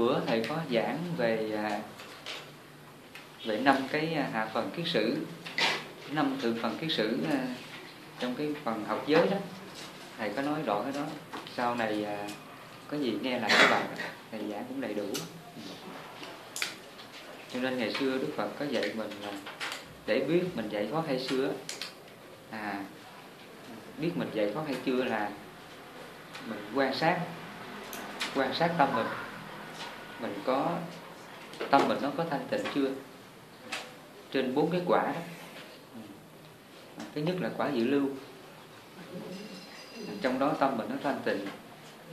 bữa thầy có giảng về à, về năm cái à, hạ phần kiết sử, năm thượng phần kiết sử à, trong cái phần học giới đó. Thầy có nói rõ cái đó. Sau này có gì nghe lại các bạn thầy giảng cũng đầy đủ. Cho nên ngày xưa Đức Phật có dạy mình là để biết mình giải thoát hay chưa à biết mình giải thoát hay chưa là mình quan sát quan sát tâm mình mình có, tâm mình nó có thanh tịnh chưa? Trên bốn cái quả đó. Ừ. Thứ nhất là quả dự lưu. Trong đó tâm mình nó thanh tịnh,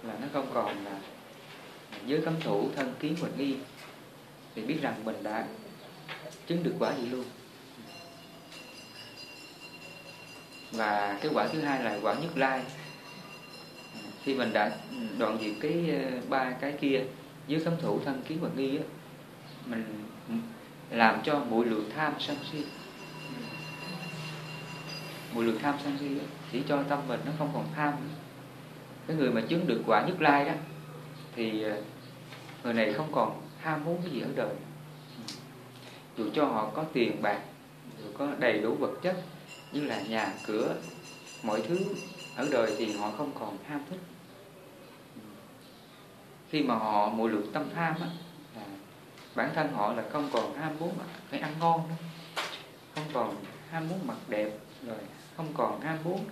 là nó không còn là giới cấm thủ, thân kiến mình nghi. Thì biết rằng mình đã chứng được quả dự lưu. Và cái quả thứ hai là quả nhất lai. Khi mình đã đoạn diệt cái ờ, ba cái kia dưới cấm thủ thân kiến và nghi á, mình làm cho mỗi lượng tham sân si. Mỗi lượng tham sân si chỉ cho tâm mình nó không còn tham cái người mà chứng được quả nhất lai đó, thì à, người này không còn ham muốn cái gì ở đời. Dù cho họ có tiền bạc, dù có đầy đủ vật chất, như là nhà cửa, mọi thứ ở đời thì họ không còn ham thích khi mà họ mùi lượng tâm tham á là bản thân họ là không còn ham muốn phải ăn ngon nữa. Không còn ham muốn mặc đẹp rồi không còn ham muốn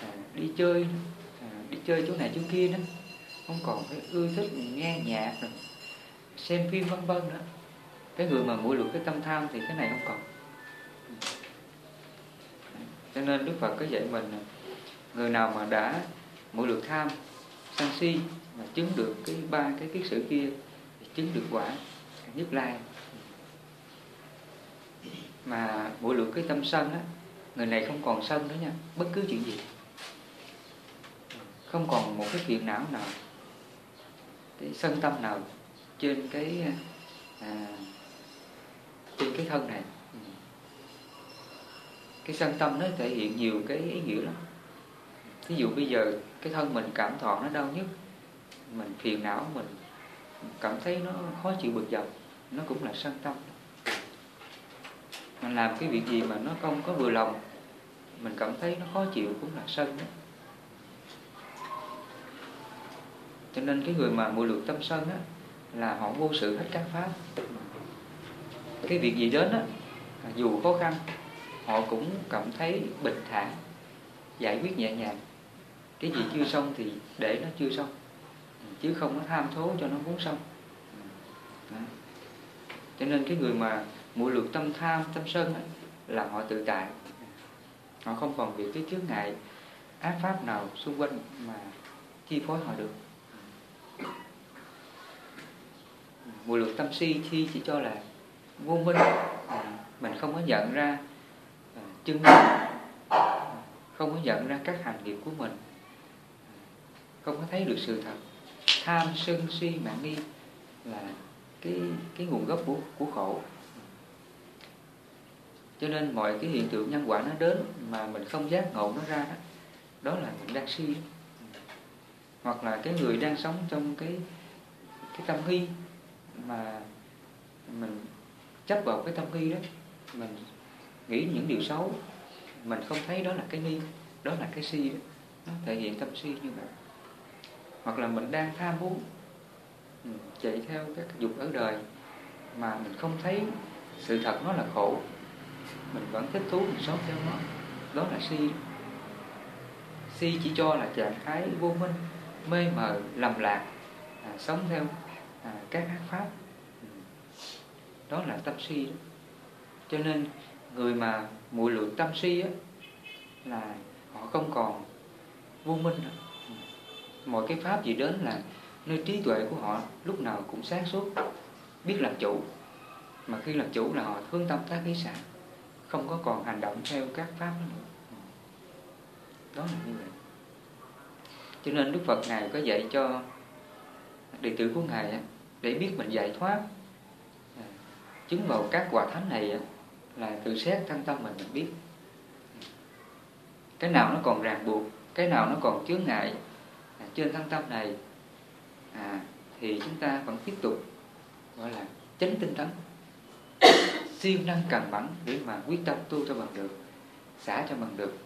à, đi chơi à, đi chơi chỗ này chỗ kia nữa. Không còn phải ưa thích nghe nhạc rồi xem phim vân vân nữa. Cái người mà mũi lượng cái tâm tham thì cái này không còn. Cho nên Đức Phật có dạy mình người nào mà đã mũi lượng tham sân si mà chứng được cái ba cái kiết sử kia thì chứng được quả nhất lai. Mà mỗi lượng cái tâm sân á người này không còn sân nữa nha bất cứ chuyện gì. Không còn một cái phiền não nào. Cái sân tâm nào trên cái à, trên cái thân này. Cái sân tâm nó thể hiện nhiều cái ý nghĩa lắm. Ví dụ bây giờ cái thân mình cảm thọ nó đau nhất. Mình phiền não, mình cảm thấy nó khó chịu bực dọc, nó cũng là sân tâm. Mình làm cái việc gì mà nó không có vừa lòng, mình cảm thấy nó khó chịu cũng là sân đó. Cho nên cái người mà mùi lược tâm sân á, là họ vô sự hết các pháp. Cái việc gì đến á, dù khó khăn, họ cũng cảm thấy bình thản, giải quyết nhẹ nhàng cái gì chưa xong thì để nó chưa xong. Chứ không có tham thố cho nó muốn xong. Đó. cho nên cái người mà mùi lược tâm tham tâm sân ấy, là họ tự tại. Họ không còn bị cái chướng ngại ác pháp nào xung quanh mà chi phối họ được. Mùi lược tâm si chi chỉ cho là vô minh. Mình không có nhận ra ờ, chân không có nhận ra các hành nghiệp của mình không có thấy được sự thật. Tham sân si mạng nghi là cái cái nguồn gốc của của khổ. Cho nên mọi cái hiện tượng nhân quả nó đến mà mình không giác ngộ nó ra đó, đó là mình đang si. Hoặc là cái người đang sống trong cái cái tâm nghi mà mình chấp vào cái tâm nghi đó mình nghĩ những điều xấu mình không thấy đó là cái nghi đó là cái si đó. Nó thể hiện tâm si như vậy hoặc là mình đang tham muốn ừ, chạy theo các dục ở đời mà mình không thấy sự thật nó là khổ mình vẫn thích thú mình sống theo nó. Đó là si. Si chỉ cho là trạng thái vô minh mê mờ lầm lạc à, sống theo à, các ác pháp. Ừ. Đó là tâm si đó. cho nên người mà mùi lượng tâm si á, là họ không còn vô minh nữa mọi cái pháp gì đến là nơi trí tuệ của họ lúc nào cũng sáng suốt. Biết làm chủ mà khi làm chủ là họ hướng tâm tác ý sản, không có còn hành động theo các pháp nữa. Đó là như vậy. Cho nên Đức Phật Ngài có dạy cho đệ tử của Ngài để biết mình giải thoát à, chứng vào các quả thánh này là tự xét thân tâm mình mình biết. Cái nào nó còn ràng buộc cái nào nó còn chướng ngại À, trên thân tâm này à, thì chúng ta vẫn tiếp tục gọi là chánh tinh tấn. Siêng năng cần mẫn để mà quyết tâm tu cho bằng được xả cho bằng được.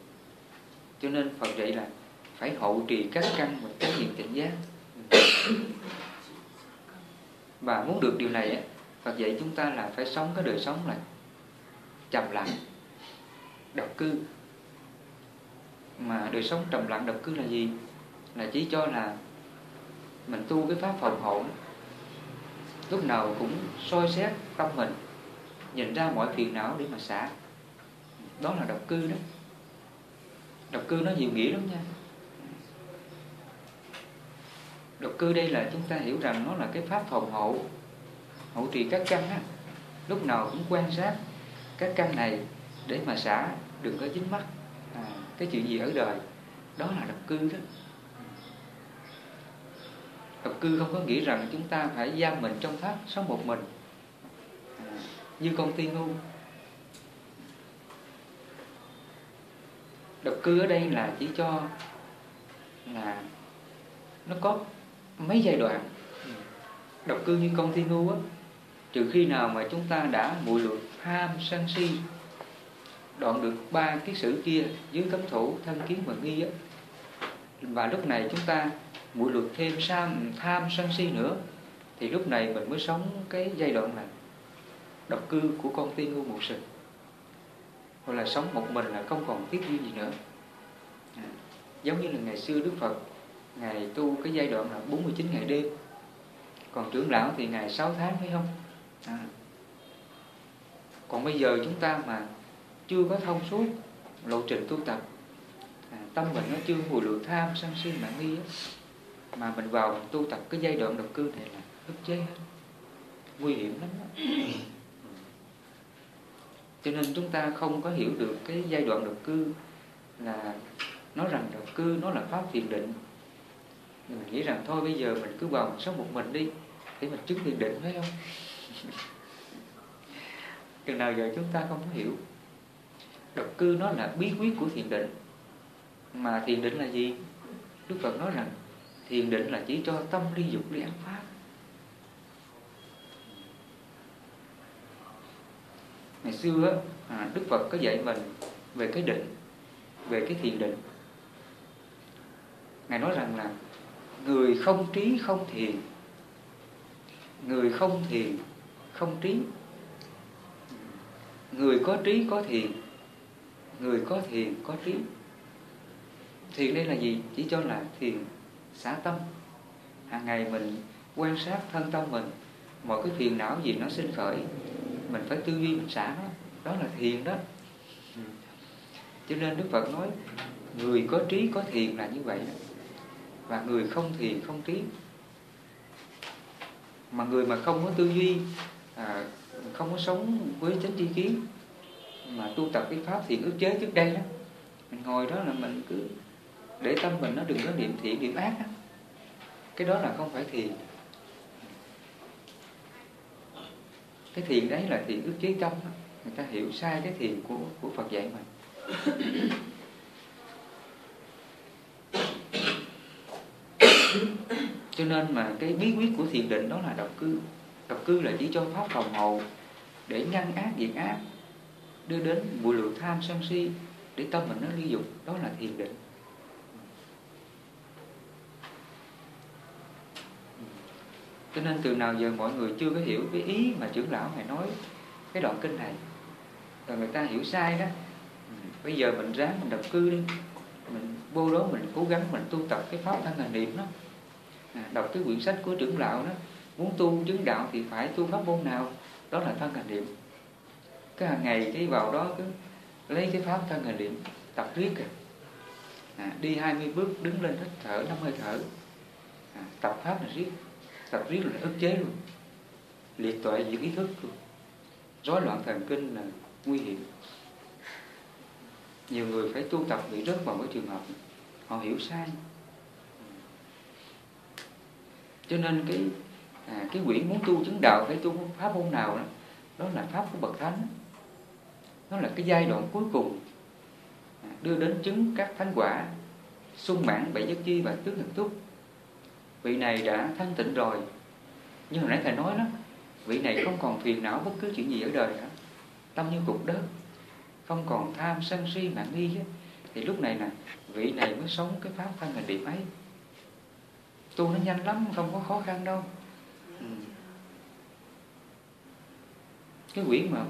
Cho nên Phật dạy là phải hậu trì các căn và cái hiện tỉnh giác. Và muốn được điều này Phật dạy chúng ta là phải sống cái đời sống là trầm lặng độc cư. Mà đời sống trầm lặng độc cư là gì? Là chỉ cho là mình tu cái pháp phòng hộ lúc nào cũng soi xét tâm mình nhìn ra mọi phiền não để mà xả. Đó là độc cư đó. Độc cư nó nhiều nghĩa lắm nha. Độc cư đây là chúng ta hiểu rằng nó là cái pháp phòng hộ hộ trì các căn á. Lúc nào cũng quan sát các căn này để mà xả đừng có dính mắc à, cái chuyện gì ở đời. Đó là độc cư đó độc cư không có nghĩ rằng chúng ta phải giam mình trong pháp, sống một mình. À, như con tiên ngu. Độc cư ở đây là chỉ cho là nó có mấy giai đoạn. Độc cư như con thi ngu á, trừ khi nào mà chúng ta đã mùi luật ham sân si, đoạn được ba cái sự kia dưới cấm thủ thân kiến và nghi á, và lúc này chúng ta mùi lượt thêm sam tham sân si nữa thì lúc này mình mới sống cái giai đoạn này độc cư của con tiên ngu một sự hoặc là sống một mình là không còn tiếc duyên gì nữa. À, giống như là ngày xưa Đức Phật ngày tu cái giai đoạn là 49 ngày đêm. Còn trưởng lão thì ngày 6 tháng phải không? À. còn bây giờ chúng ta mà chưa có thông suốt lộ trình tu tập à, tâm mình nó chưa hồi lượng tham sân si mạng nghi á, mà mình vào mình tu tập cái giai đoạn đầu cư này là ức chế hết. Nguy hiểm lắm đó. cho nên chúng ta không có hiểu được cái giai đoạn đầu cư là nói rằng đầu cư nó là pháp thiền định. Mình nghĩ rằng thôi, bây giờ mình cứ vào mình sống một mình đi, để mình chứng thiền định phải không? Chừng nào giờ chúng ta không có hiểu. Độc cư nó là bí quyết của thiền định. Mà thiền định là gì? Đức phật nói rằng thiền định là chỉ cho tâm ly dục ly ăn pháp. Ngày xưa à, đức phật có dạy mình về cái định về cái thiền định. Ngài nói rằng là người không trí không thiền người không thiền không trí. Người có trí có thiền người có thiền có trí. Thiền đây là gì? Chỉ cho là thiền xả tâm. Hàng ngày mình quan sát thân tâm mình mọi cái phiền não gì nó sinh khởi mình phải tư duy mình xả nó. Đó là thiền đó. Cho nên đức phật nói người có trí có thiền là như vậy đó. Và người không thiền không trí. Mà người mà không có tư duy à, không có sống với chánh tri kiến mà tu tập cái pháp thiện ức chế trước đây đó mình ngồi đó là mình cứ để tâm mình nó đừng có niệm thiện niệm ác á. cái đó là không phải thiền. Cái thiền đấy là thiền ước chế trong đó. người ta hiểu sai cái thiền của của Phật dạy mình. Cho nên mà cái bí quyết của thiền định đó là độc cư. Độc cư là chỉ cho pháp phòng hộ để ngăn ác diệt ác, đưa đến bụi lượng tham sân si để tâm mình nó ly dục. Đó là thiền định. Cho nên từ nào giờ mọi người chưa có hiểu cái ý mà trưởng lão này nói cái đoạn kinh này. Rồi người ta hiểu sai đó. Ừ, bây giờ mình ráng mình đập cư đi. Mình vô đó mình cố gắng mình tu tập cái pháp thân hành niệm đó. À, đọc cái quyển sách của trưởng lão đó. Muốn tu chứng đạo thì phải tu pháp môn nào? Đó là thân hành niệm. Cái hàng ngày cái vào đó cứ lấy cái pháp thân hành niệm tập riết kìa. À, đi 20 bước đứng lên hít thở năm hơi thở. À, tập pháp là riết tập riết là ức chế luôn. Liệt tuệ những ý thức luôn. Rối loạn thần kinh là nguy hiểm. Nhiều người phải tu tập bị rớt vào cái trường hợp. Họ hiểu sai. Cho nên cái à, cái quyển muốn tu chứng đạo phải tu pháp môn nào đó đó là pháp của bậc thánh. Nó là cái giai đoạn cuối cùng à, đưa đến chứng các thánh quả sung mãn bảy giác chi và tứ thần túc vị này đã thanh tịnh rồi. Như hồi nãy thầy nói đó, vị này không còn phiền não bất cứ chuyện gì ở đời nữa. Tâm như cục đất, không còn tham sân si mạng nghi ấy. thì lúc này nè, vị này mới sống cái pháp thân hình điểm ấy. Tu nó nhanh lắm, không có khó khăn đâu. Ừ. cái quyển mà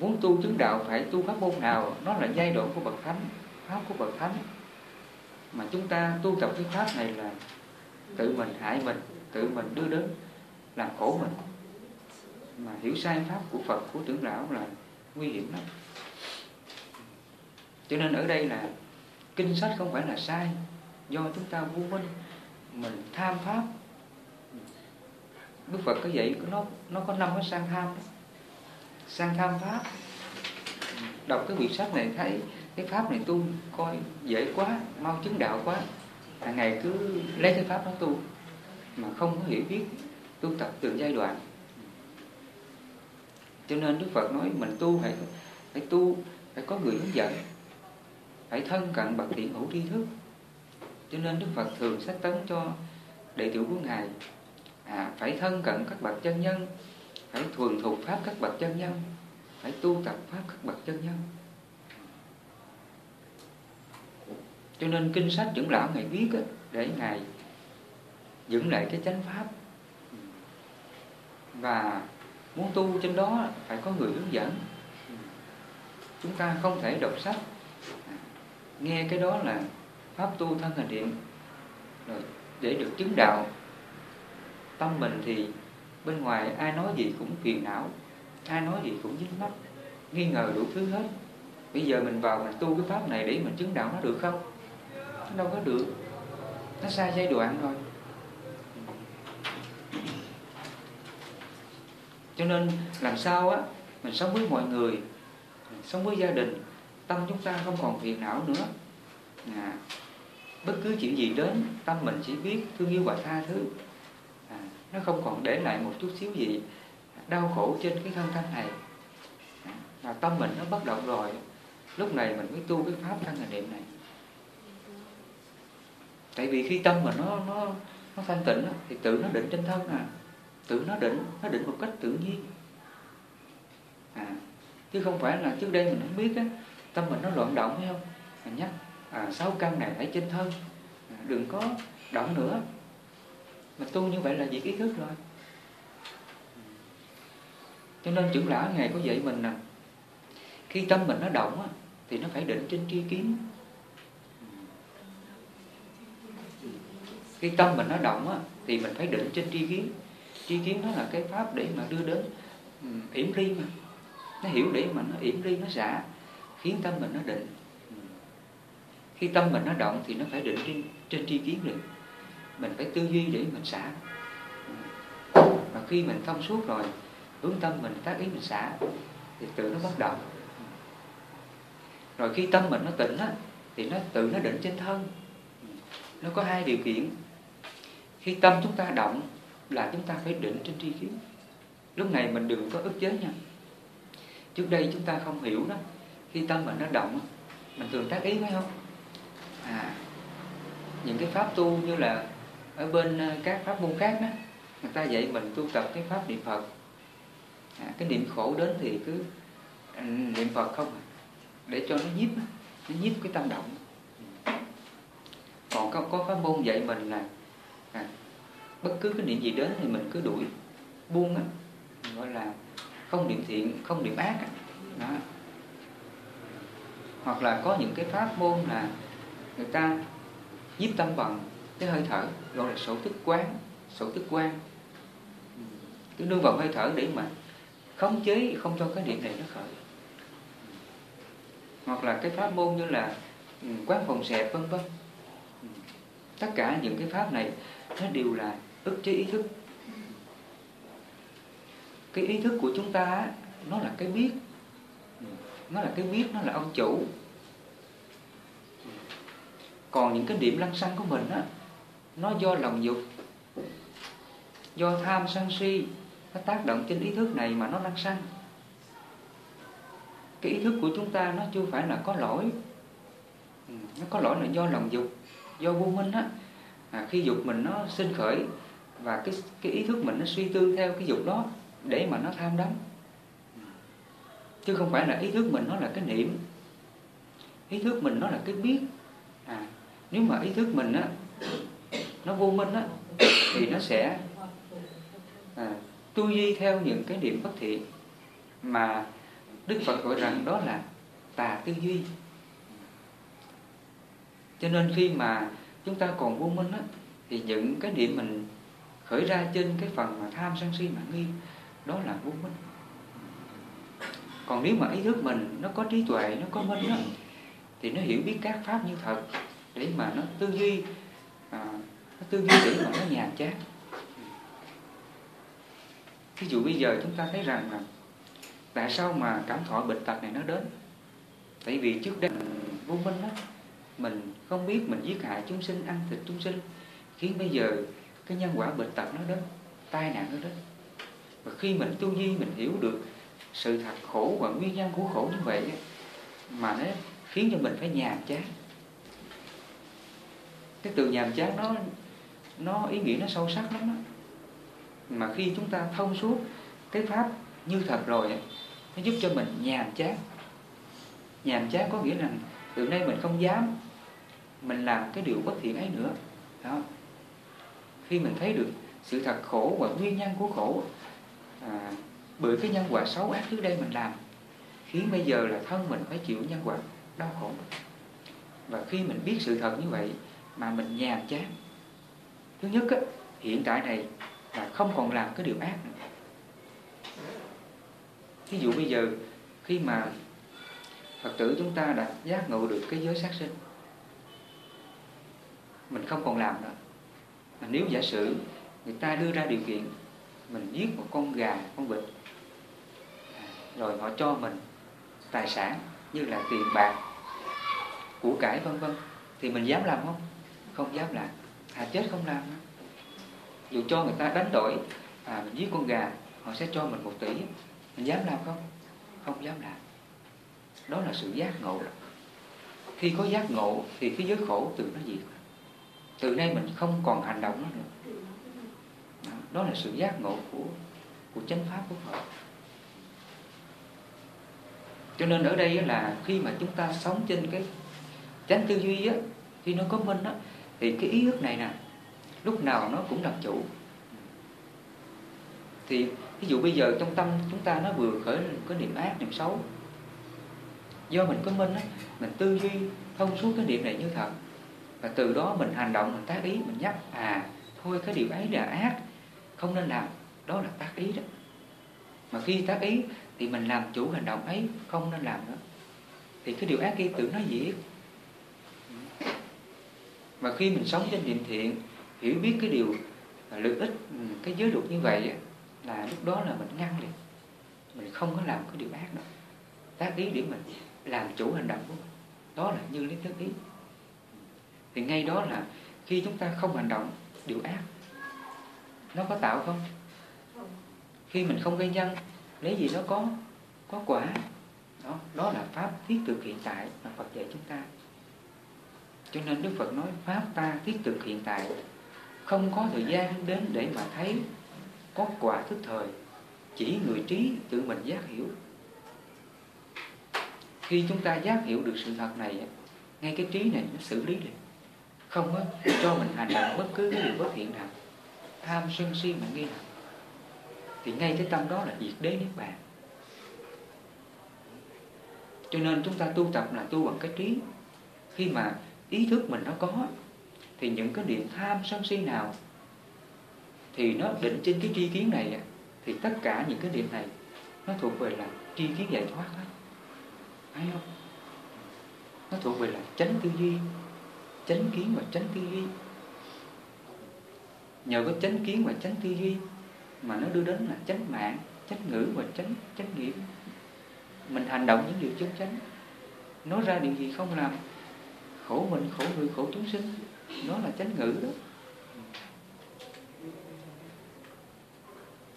muốn tu chứng đạo phải tu pháp môn nào, nó là giai đoạn của bậc thánh, pháp của bậc thánh. Mà chúng ta tu tập cái pháp này là tự mình hại mình, tự mình đưa đến làm khổ mình. Mà hiểu sai pháp của Phật, của trưởng lão là nguy hiểm lắm. Cho nên ở đây là kinh sách không phải là sai. Do chúng ta vô minh, mình tham pháp. Đức Phật có vậy nó nó có năm cái sang tham đó. sang tham pháp. Đọc cái quyển sách này thấy, cái pháp này tu coi dễ quá, mau chứng đạo quá hàng ngày cứ lấy cái pháp đó tu mà không có hiểu biết tu tập từng giai đoạn. Cho nên Đức Phật nói mình tu phải phải tu phải có người hướng dẫn phải thân cận bậc thiện hữu tri thức. Cho nên Đức Phật thường sách tấn cho đệ tử của ngài à, phải thân cận các bậc chân nhân phải thuần thục pháp các bậc chân nhân phải tu tập pháp các bậc chân nhân. Cho nên kinh sách trưởng lão ngài viết á, để ngài dựng lại cái chánh pháp. Và muốn tu trên đó phải có người hướng dẫn. Chúng ta không thể đọc sách. Nghe cái đó là pháp tu thân hành điện rồi để được chứng đạo. Tâm mình thì bên ngoài ai nói gì cũng phiền não ai nói gì cũng dính mắc nghi ngờ đủ thứ hết. Bây giờ mình vào mình tu cái pháp này để mình chứng đạo nó được không? Đâu có được. Nó sai giai đoạn thôi. cho nên làm sao á mình sống với mọi người sống với gia đình tâm chúng ta không còn phiền não nữa. À, bất cứ chuyện gì đến tâm mình chỉ biết thương yêu và tha thứ. À, nó không còn để lại một chút xíu gì đau khổ trên cái thân thân này. À, tâm mình nó bất động rồi lúc này mình mới tu cái pháp thân hành niệm này tại vì khi tâm mà nó nó nó thanh tịnh thì tự nó định trên thân à. Tự nó định nó định một cách tự nhiên. À chứ không phải là trước đây mình không biết á tâm mình nó loạn động phải không? Mình nhắc à, sáu căn này phải trên thân. À, đừng có động nữa. Mà tu như vậy là việc ý thức rồi. Cho nên trưởng lão ngày có dạy mình nè khi tâm mình nó động á, thì nó phải định trên tri kiến. Khi tâm mình nó động á, thì mình phải định trên tri kiến. Tri kiến nó là cái pháp để mà đưa đến um, yểm ly mà. Nó hiểu để mà nó yểm ly nó xả khiến tâm mình nó định. Khi tâm mình nó động thì nó phải định trên, trên tri kiến được mình phải tư duy để mình xả. Và khi mình thông suốt rồi hướng tâm mình tác ý mình xả thì tự nó bắt động. Rồi khi tâm mình nó tỉnh á thì nó tự nó định trên thân. Nó có hai điều kiện khi tâm chúng ta động là chúng ta phải định trên tri kiến. Lúc này mình đừng có ức chế nha. Trước đây chúng ta không hiểu đó. Khi tâm mình nó động mình thường tác ý phải không? À những cái pháp tu như là ở bên ờ, các pháp môn khác đó người ta dạy mình tu tập cái pháp niệm phật. À, cái niệm khổ đến thì cứ ừ, niệm phật không à, để cho nó nhiếp nó nhiếp cái tâm động. Còn có, có pháp môn dạy mình là à, bất cứ cái niệm gì đến thì mình cứ đuổi buông á gọi là không niệm thiện không niệm ác đó. Hoặc là có những cái pháp môn là người ta nhiếp tâm bằng cái hơi thở gọi là sổ tức quán sổ tức quan. Cứ nương vào hơi thở để mà khống chế không cho cái niệm này nó khởi. Hoặc là cái pháp môn như là ừ, quán phòng xẹp vân vân tất cả những cái pháp này, nó đều là ức chế ý thức. Cái ý thức của chúng ta nó là cái biết. Nó là cái biết, nó là ông chủ. Còn những cái điểm lăng xăng của mình á, nó do lòng dục, do tham sân si, nó tác động trên ý thức này mà nó lăng xăng. Cái ý thức của chúng ta nó chưa phải là có lỗi. Nó có lỗi là do lòng dục do vô minh á à, khi dục mình nó sinh khởi và cái cái ý thức mình nó suy tư theo cái dục đó để mà nó tham đắm. Chứ không phải là ý thức mình nó là cái niệm ý thức mình nó là cái biết. À nếu mà ý thức mình á nó vô minh á thì nó sẽ à, tu duy theo những cái điểm bất thiện mà Đức Phật gọi rằng đó là tà tư duy cho nên khi mà chúng ta còn vô minh á thì những cái điểm mình khởi ra trên cái phần mà tham sân si mạng nghi đó là vô minh. Còn nếu mà ý thức mình nó có trí tuệ nó có minh á thì nó hiểu biết các pháp như thật để mà nó tư duy à, nó tư duy để mà nó nhàn chán. Ví dụ bây giờ chúng ta thấy rằng là tại sao mà cảm thọ bệnh tật này nó đến? Tại vì trước đây vô minh á mình không biết mình giết hại chúng sinh, ăn thịt chúng sinh, khiến bây giờ cái nhân quả bệnh tật nó đến, tai nạn nó đến. Và khi mình tu duy mình hiểu được sự thật khổ và nguyên nhân của khổ như vậy mà nó khiến cho mình phải nhàm chán. Cái từ nhàm chán nó nó ý nghĩa nó sâu sắc lắm đó. mà khi chúng ta thông suốt cái pháp như thật rồi nó giúp cho mình nhàm chán. Nhàm chán có nghĩa là từ nay mình không dám mình làm cái điều bất thiện ấy nữa. Đó. Khi mình thấy được sự thật khổ và nguyên nhân của khổ à, bởi cái nhân quả xấu ác trước đây mình làm khiến bây giờ là thân mình phải chịu nhân quả đau khổ. Và khi mình biết sự thật như vậy mà mình nhàm chán thứ nhất á, hiện tại này là không còn làm cái điều ác nữa. Ví dụ bây giờ khi mà Phật tử chúng ta đã giác ngộ được cái giới sát sinh mình không còn làm nữa. Mà nếu giả sử người ta đưa ra điều kiện mình giết một con gà con vịt à, rồi họ cho mình tài sản như là tiền bạc của cải vân vân thì mình dám làm không? Không dám làm. Thà chết không làm. Dù cho người ta đánh đổi à, mình giết con gà họ sẽ cho mình một tỷ. Mình dám làm không? Không dám làm. Đó là sự giác ngộ. Khi có giác ngộ thì cái giới khổ từ nó diệt từ nay mình không còn hành động nó nữa. Đó là sự giác ngộ của của chánh pháp của Phật. Cho nên ở đây là khi mà chúng ta sống trên cái chánh tư duy á, khi nó có minh á, thì cái ý thức này nè, lúc nào nó cũng làm chủ. Thì ví dụ bây giờ trong tâm chúng ta nó vừa khởi có niệm ác, niệm xấu, do mình có minh á, mình tư duy thông suốt cái niệm này như thật và từ đó mình hành động, mình tác ý, mình nhắc à thôi cái điều ấy là ác, không nên làm. Đó là tác ý đó. Mà khi tác ý thì mình làm chủ hành động ấy, không nên làm nữa. Thì cái điều ác kia tự nó diệt mà khi mình sống trên niệm thiện, hiểu biết cái điều à, lợi ích ừ, cái giới luật như vậy là lúc đó là mình ngăn liền. Mình không có làm cái điều ác nữa. Tác ý để mình làm chủ hành động của mình. Đó là như lý thức ý thì ngay đó là khi chúng ta không hành động, điều ác, nó có tạo không? Khi mình không gây nhân, lấy gì nó có có quả. Đó đó là pháp thiết thực hiện tại mà Phật dạy chúng ta. Cho nên Đức Phật nói pháp ta thiết thực hiện tại. Không có thời gian đến để mà thấy có quả thức thời. Chỉ người trí tự mình giác hiểu. Khi chúng ta giác hiểu được sự thật này, ngay cái trí này nó xử lý liền không á, cho mình hành động bất cứ cái điều bất thiện nào. Tham sân si mà nghi nào thì ngay cái tâm đó là diệt đế niết bàn. Cho nên chúng ta tu tập là tu bằng cái trí. Khi mà ý thức mình nó có, thì những cái điểm tham sân si nào thì nó định trên cái tri kiến này thì tất cả những cái điểm này nó thuộc về là tri kiến giải thoát hết. Thấy không? Nó thuộc về là chánh tư duy chánh kiến và chánh tư duy. Nhờ có chánh kiến và chánh tư duy mà nó đưa đến là chánh mạng chánh ngữ và chánh chánh nghiệp. Mình hành động những điều chân chánh. Nói ra điều gì không làm khổ mình khổ người khổ chúng sinh đó là chánh ngữ đó.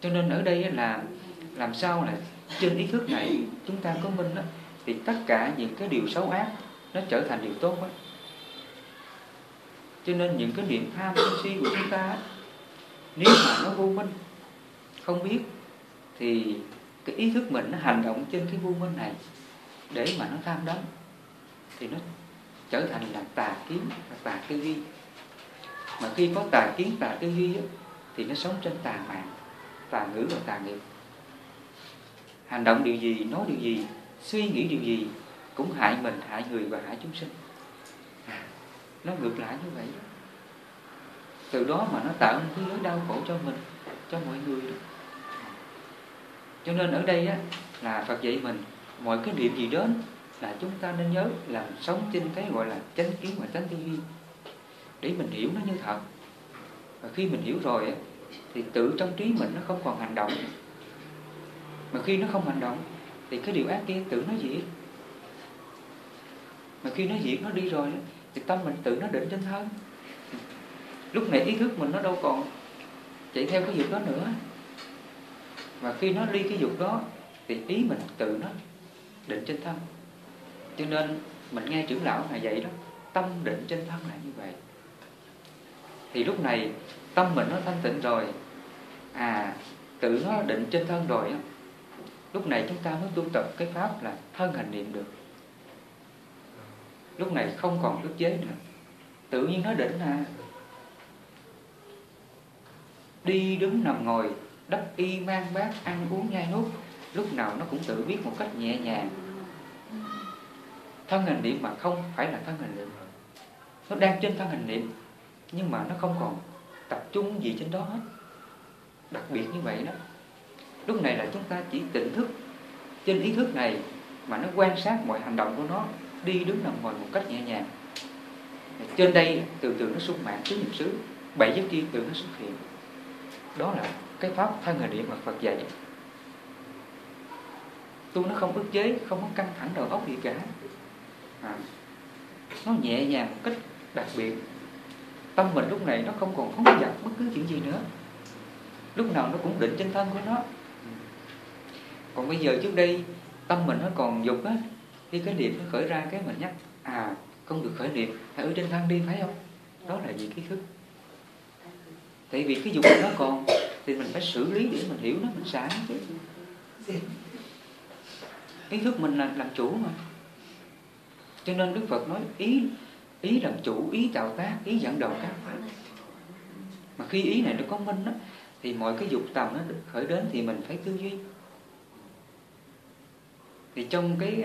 Cho nên ở đây là làm sao là trên ý thức này chúng ta có minh đó, thì tất cả những cái điều xấu ác nó trở thành điều tốt đó cho nên những cái niệm tham sân si của chúng ta nếu mà nó vô minh không biết thì cái ý thức mình nó hành động trên cái vô minh này để mà nó tham đắm thì nó trở thành là tà kiến là tà tư duy. Mà khi có tà kiến tà tư duy á, thì nó sống trên tà mạng tà ngữ và tà nghiệp. Hành động điều gì nói điều gì suy nghĩ điều gì cũng hại mình hại người và hại chúng sinh nó ngược lại như vậy. Đó từ đó mà nó tạo một cái lưới đau khổ cho mình cho mọi người đó. cho nên ở đây á, là Phật dạy mình mọi cái niệm gì đến là chúng ta nên nhớ là sống trên cái gọi là chánh kiến và chánh tư duy. Để mình hiểu nó như thật. Và khi mình hiểu rồi á, thì tự trong trí mình nó không còn hành động. Mà khi nó không hành động thì cái điều ác kia tự nó diệt. Mà khi nó diệt nó đi rồi thì tâm mình tự nó định trên thân. Lúc này ý thức mình nó đâu còn chạy theo cái dục đó nữa. Và khi nó đi cái dục đó, thì ý mình tự nó định trên thân. Cho nên mình nghe trưởng lão này vậy đó, tâm định trên thân là như vậy. Thì lúc này tâm mình nó thanh tịnh rồi à tự nó định trên thân rồi lúc này chúng ta mới tu tập cái pháp là thân hành niệm được lúc này không còn ức chế nữa. Tự nhiên nó đỉnh à đi đứng nằm ngồi, đắp y mang bát, ăn uống nhai nuốt. Lúc nào nó cũng tự biết một cách nhẹ nhàng. Thân hình niệm mà không phải là thân hình niệm. Nó đang trên thân hình niệm, nhưng mà nó không còn tập trung gì trên đó hết. Đặc biệt như vậy đó. Lúc này là chúng ta chỉ tỉnh thức trên ý thức này mà nó quan sát mọi hành động của nó đi đứng nằm ngồi một cách nhẹ nhàng. Trên đây từ từ nó sung mạng, tứ niệm xứ bảy giác kia từ nó xuất hiện. Đó là cái pháp thân hình điện mà Phật dạy. Tu nó không ức chế không có căng thẳng đầu óc gì cả. À, nó nhẹ nhàng một cách đặc biệt. Tâm mình lúc này nó không còn phóng dật bất cứ chuyện gì nữa. Lúc nào nó cũng định trên thân của nó. Còn bây giờ trước đây tâm mình nó còn dục á khi cái niệm nó khởi ra cái mình nhắc à không được khởi niệm hãy ở trên thân đi phải không? Đó là gì kiến thức. Tại vì cái dục nó còn thì mình phải xử lý để mình hiểu nó mình sáng chứ. Ý thức mình là làm chủ mà. Cho nên đức phật nói ý ý làm chủ ý tạo tác ý dẫn đầu các pháp mà khi ý này nó có minh đó, thì mọi cái dục tầm nó khởi đến thì mình phải tư duy. Thì trong cái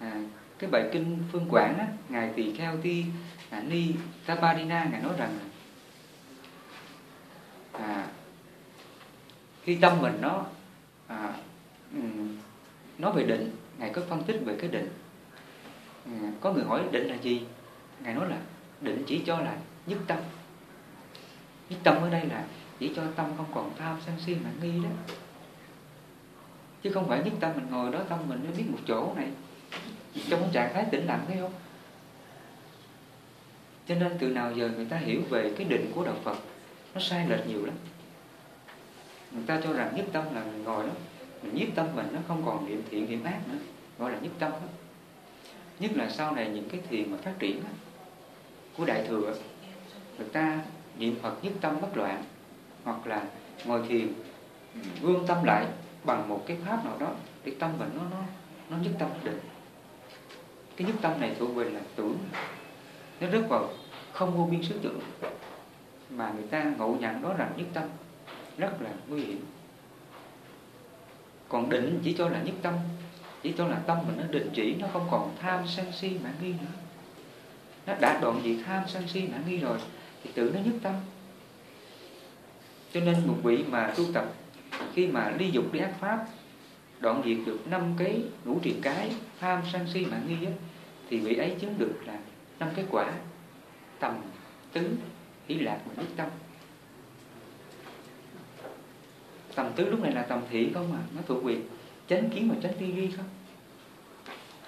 à, cái bài kinh phương quảng á, ngài tỳ kheo ti à, ni tapadina ngài nói rằng à, khi tâm mình nó à, ừ, nói về định ngài có phân tích về cái định. À, có người hỏi định là gì? Ngài nói là định chỉ cho là nhất tâm. Nhất tâm ở đây là chỉ cho tâm không còn tham sân si mà nghi đó. Chứ không phải nhất tâm mình ngồi đó tâm mình nó biết một chỗ này trong cái trạng thái tĩnh lặng thấy không? Cho nên từ nào giờ người ta hiểu về cái định của đạo Phật nó sai lệch nhiều lắm. Người ta cho rằng nhất tâm là mình ngồi đó mình nhiếp tâm mình nó không còn niệm thiện niệm ác nữa gọi là nhất tâm đó. nhất là sau này những cái thiền mà phát triển đó, của đại thừa người ta niệm Phật nhất tâm bất loạn hoặc là ngồi thiền gương tâm lại bằng một cái pháp nào đó để tâm mình nó nó nó nhất tâm định cái nhất tâm này thuộc về là tưởng. Nó rớt vào không vô biên sức tưởng. Mà người ta ngộ nhận đó là nhất tâm. Rất là nguy hiểm. Còn định chỉ cho là nhất tâm. Chỉ cho là tâm mình nó định chỉ, nó không còn tham sân si mãn nghi nữa. Nó đã đoạn diệt tham sân si mãn nghi rồi, thì tự nó nhất tâm. Cho nên một vị mà tu tập, khi mà ly dục đi ác pháp, đoạn diệt được năm cái ngũ triệt cái tham sân si mà nghi á, thì vị ấy chứng được là năm cái quả tầm tứ hỷ lạc và nhất tâm. Tầm tứ lúc này là tầm thị không à nó thuộc quyền chánh kiến và chánh tư duy không?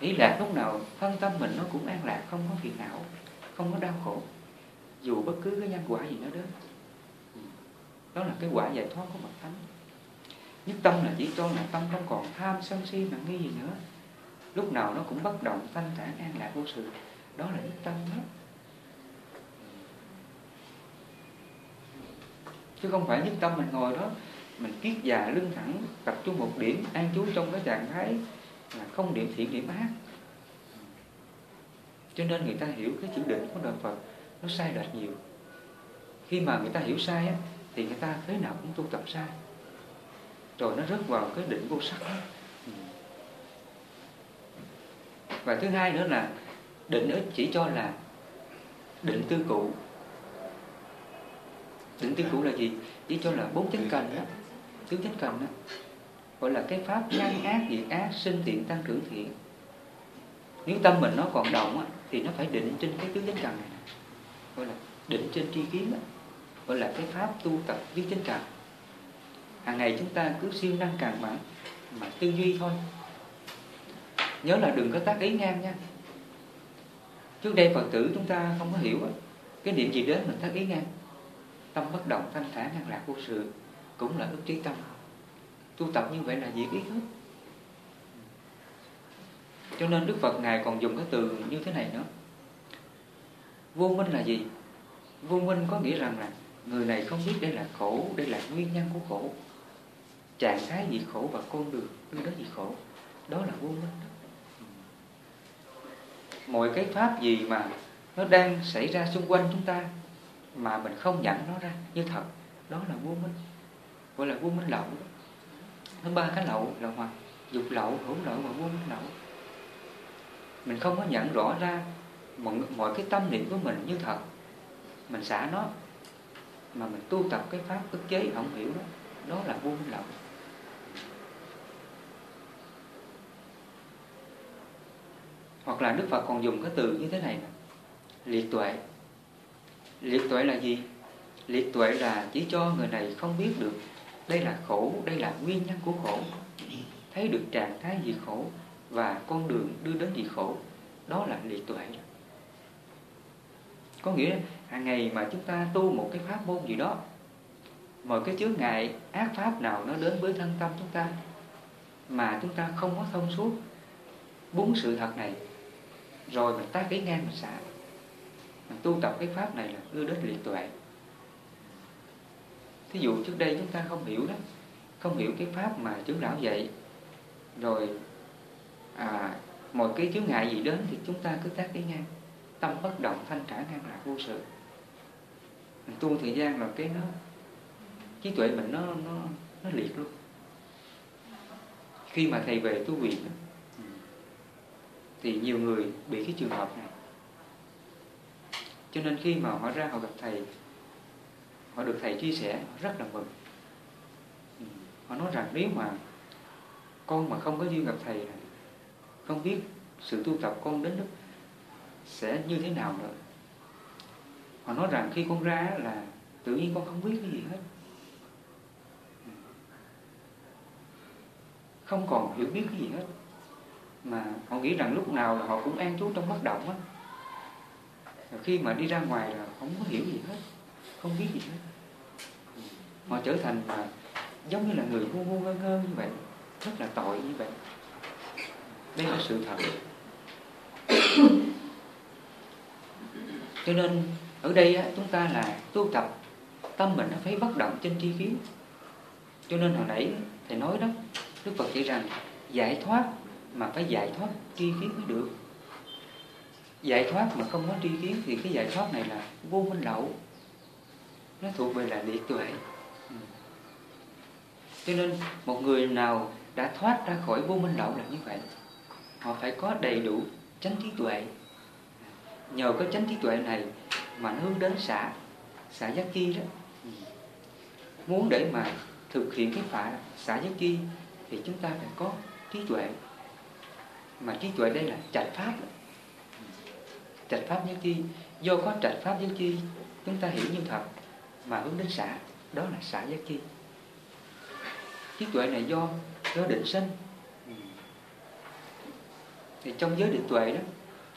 Hỷ lạc lúc nào thân tâm mình nó cũng an lạc không có phiền não không có đau khổ dù bất cứ cái nhân quả gì nó đến. Đó là cái quả giải thoát của bậc thánh. Nhất tâm là chỉ cho là tâm không còn tham sân si mà nghi gì nữa lúc nào nó cũng bất động thanh thản an lạc vô sự. Đó là nhất tâm đó. Chứ không phải nhất tâm mình ngồi đó mình kiết già lưng thẳng tập trung một điểm an trú trong cái trạng thái là không điểm thiện điểm ác. Cho nên người ta hiểu cái chữ định của đạo Phật nó sai lệch nhiều. Khi mà người ta hiểu sai á, thì người ta thế nào cũng tu tập sai. Rồi nó rớt vào cái định vô sắc đó. Và thứ hai nữa là định ở chỉ cho là định tư cụ. Định tư cụ là gì? Chỉ cho là bốn chánh cần đó. Tứ chánh cần đó gọi là cái pháp ngăn ác diệt ác sinh thiện tăng trưởng thiện. Nếu tâm mình nó còn động á, thì nó phải định trên cái tứ chánh cần này gọi là định trên tri kiến đó. gọi là cái pháp tu tập tứ chánh cần. Hàng ngày chúng ta cứ siêng năng càng mẫn mà tư duy thôi nhớ là đừng có tác ý ngang nha. Trước đây phật tử chúng ta không có hiểu cái niệm gì đến mình tác ý ngang. Tâm bất động, thanh thản ngang lạc vô sự, cũng là ức trí tâm. Tu tập như vậy là diệt ý thức. Cho nên Đức Phật Ngài còn dùng cái từ như thế này nữa. Vô minh là gì? Vô minh có nghĩa rằng là Người này không biết đây là khổ, Đây là nguyên nhân của khổ. Trạng thái gì khổ và con đường đưa đó gì khổ, Đó là vô minh Mọi cái pháp gì mà Nó đang xảy ra xung quanh chúng ta Mà mình không nhận nó ra như thật Đó là vô minh Gọi là vô minh lậu đó. Nó ba cái lậu là hoặc dục lậu, hữu lậu và vô minh lậu. Mình không có nhận rõ ra mọi, mọi cái tâm niệm của mình như thật. Mình xả nó mà mình tu tập cái pháp ức chế không hiểu đó đó là vô minh lậu. Hoặc là Đức Phật còn dùng cái từ như thế này. Liệt tuệ. Liệt tuệ là gì? Liệt tuệ là chỉ cho người này không biết được đây là khổ, đây là nguyên nhân của khổ. Thấy được trạng thái gì khổ và con đường đưa đến gì khổ, đó là liệt tuệ. Có nghĩa hàng ngày mà chúng ta tu một cái pháp môn gì đó mọi cái chướng ngại ác pháp nào nó đến với thân tâm chúng ta, mà chúng ta không có thông suốt bốn sự thật này rồi mình tác cái ngang mình xả. Mình tu tập cái pháp này là đưa đến liệt tuệ. Thí dụ trước đây chúng ta không hiểu đó không hiểu cái pháp mà trưởng lão dạy rồi à, mọi cái chướng ngại gì đến thì chúng ta cứ tác cái ngang. Tâm bất động thanh trả ngang là vô sự. Mình tu thời gian rồi cái nó trí tuệ mình nó nó nó liệt luôn. Khi mà thầy về tu viện thì nhiều người bị cái trường hợp này. Cho nên khi mà họ ra họ gặp thầy, họ được thầy chia sẻ rất là mừng. Ừ, họ nói rằng nếu mà con mà không có duyên gặp thầy này, không biết sự tu tập con đến lúc sẽ như thế nào nữa. Họ nói rằng khi con ra là tự nhiên con không biết cái gì hết. Ừ. Không còn hiểu biết cái gì hết mà họ nghĩ rằng lúc nào là họ cũng an trú trong bất động á. Khi mà đi ra ngoài là không có hiểu gì hết không biết gì hết. Họ trở thành mà giống như là người ngu ngu ngơ ngơ như vậy rất là tội như vậy. Đây là sự thật. Cho nên ở đây á, chúng ta là tu tập tâm mình nó phải bất động trên tri kiến cho nên hồi nãy thầy nói đó đức phật chỉ rằng giải thoát mà phải giải thoát tri kiến mới được. Giải thoát mà không có tri kiến thì cái giải thoát này là vô minh lậu. Nó thuộc về là liệt tuệ. Ừ. Cho nên một người nào đã thoát ra khỏi vô minh lậu là như vậy, họ phải có đầy đủ chánh trí tuệ. Nhờ có chánh trí tuệ này mà nó hướng đến xả xả giác chi đó. Ừ. Muốn để mà thực hiện cái phả xả giác chi thì chúng ta phải có trí tuệ mà trí tuệ đây là trạch pháp. Trạch pháp giác chi? Do có trạch pháp giác chi? Chúng ta hiểu như thật. Mà hướng đến xả, đó là xả giác chi. Trí tuệ này do do định sinh thì trong giới định tuệ đó,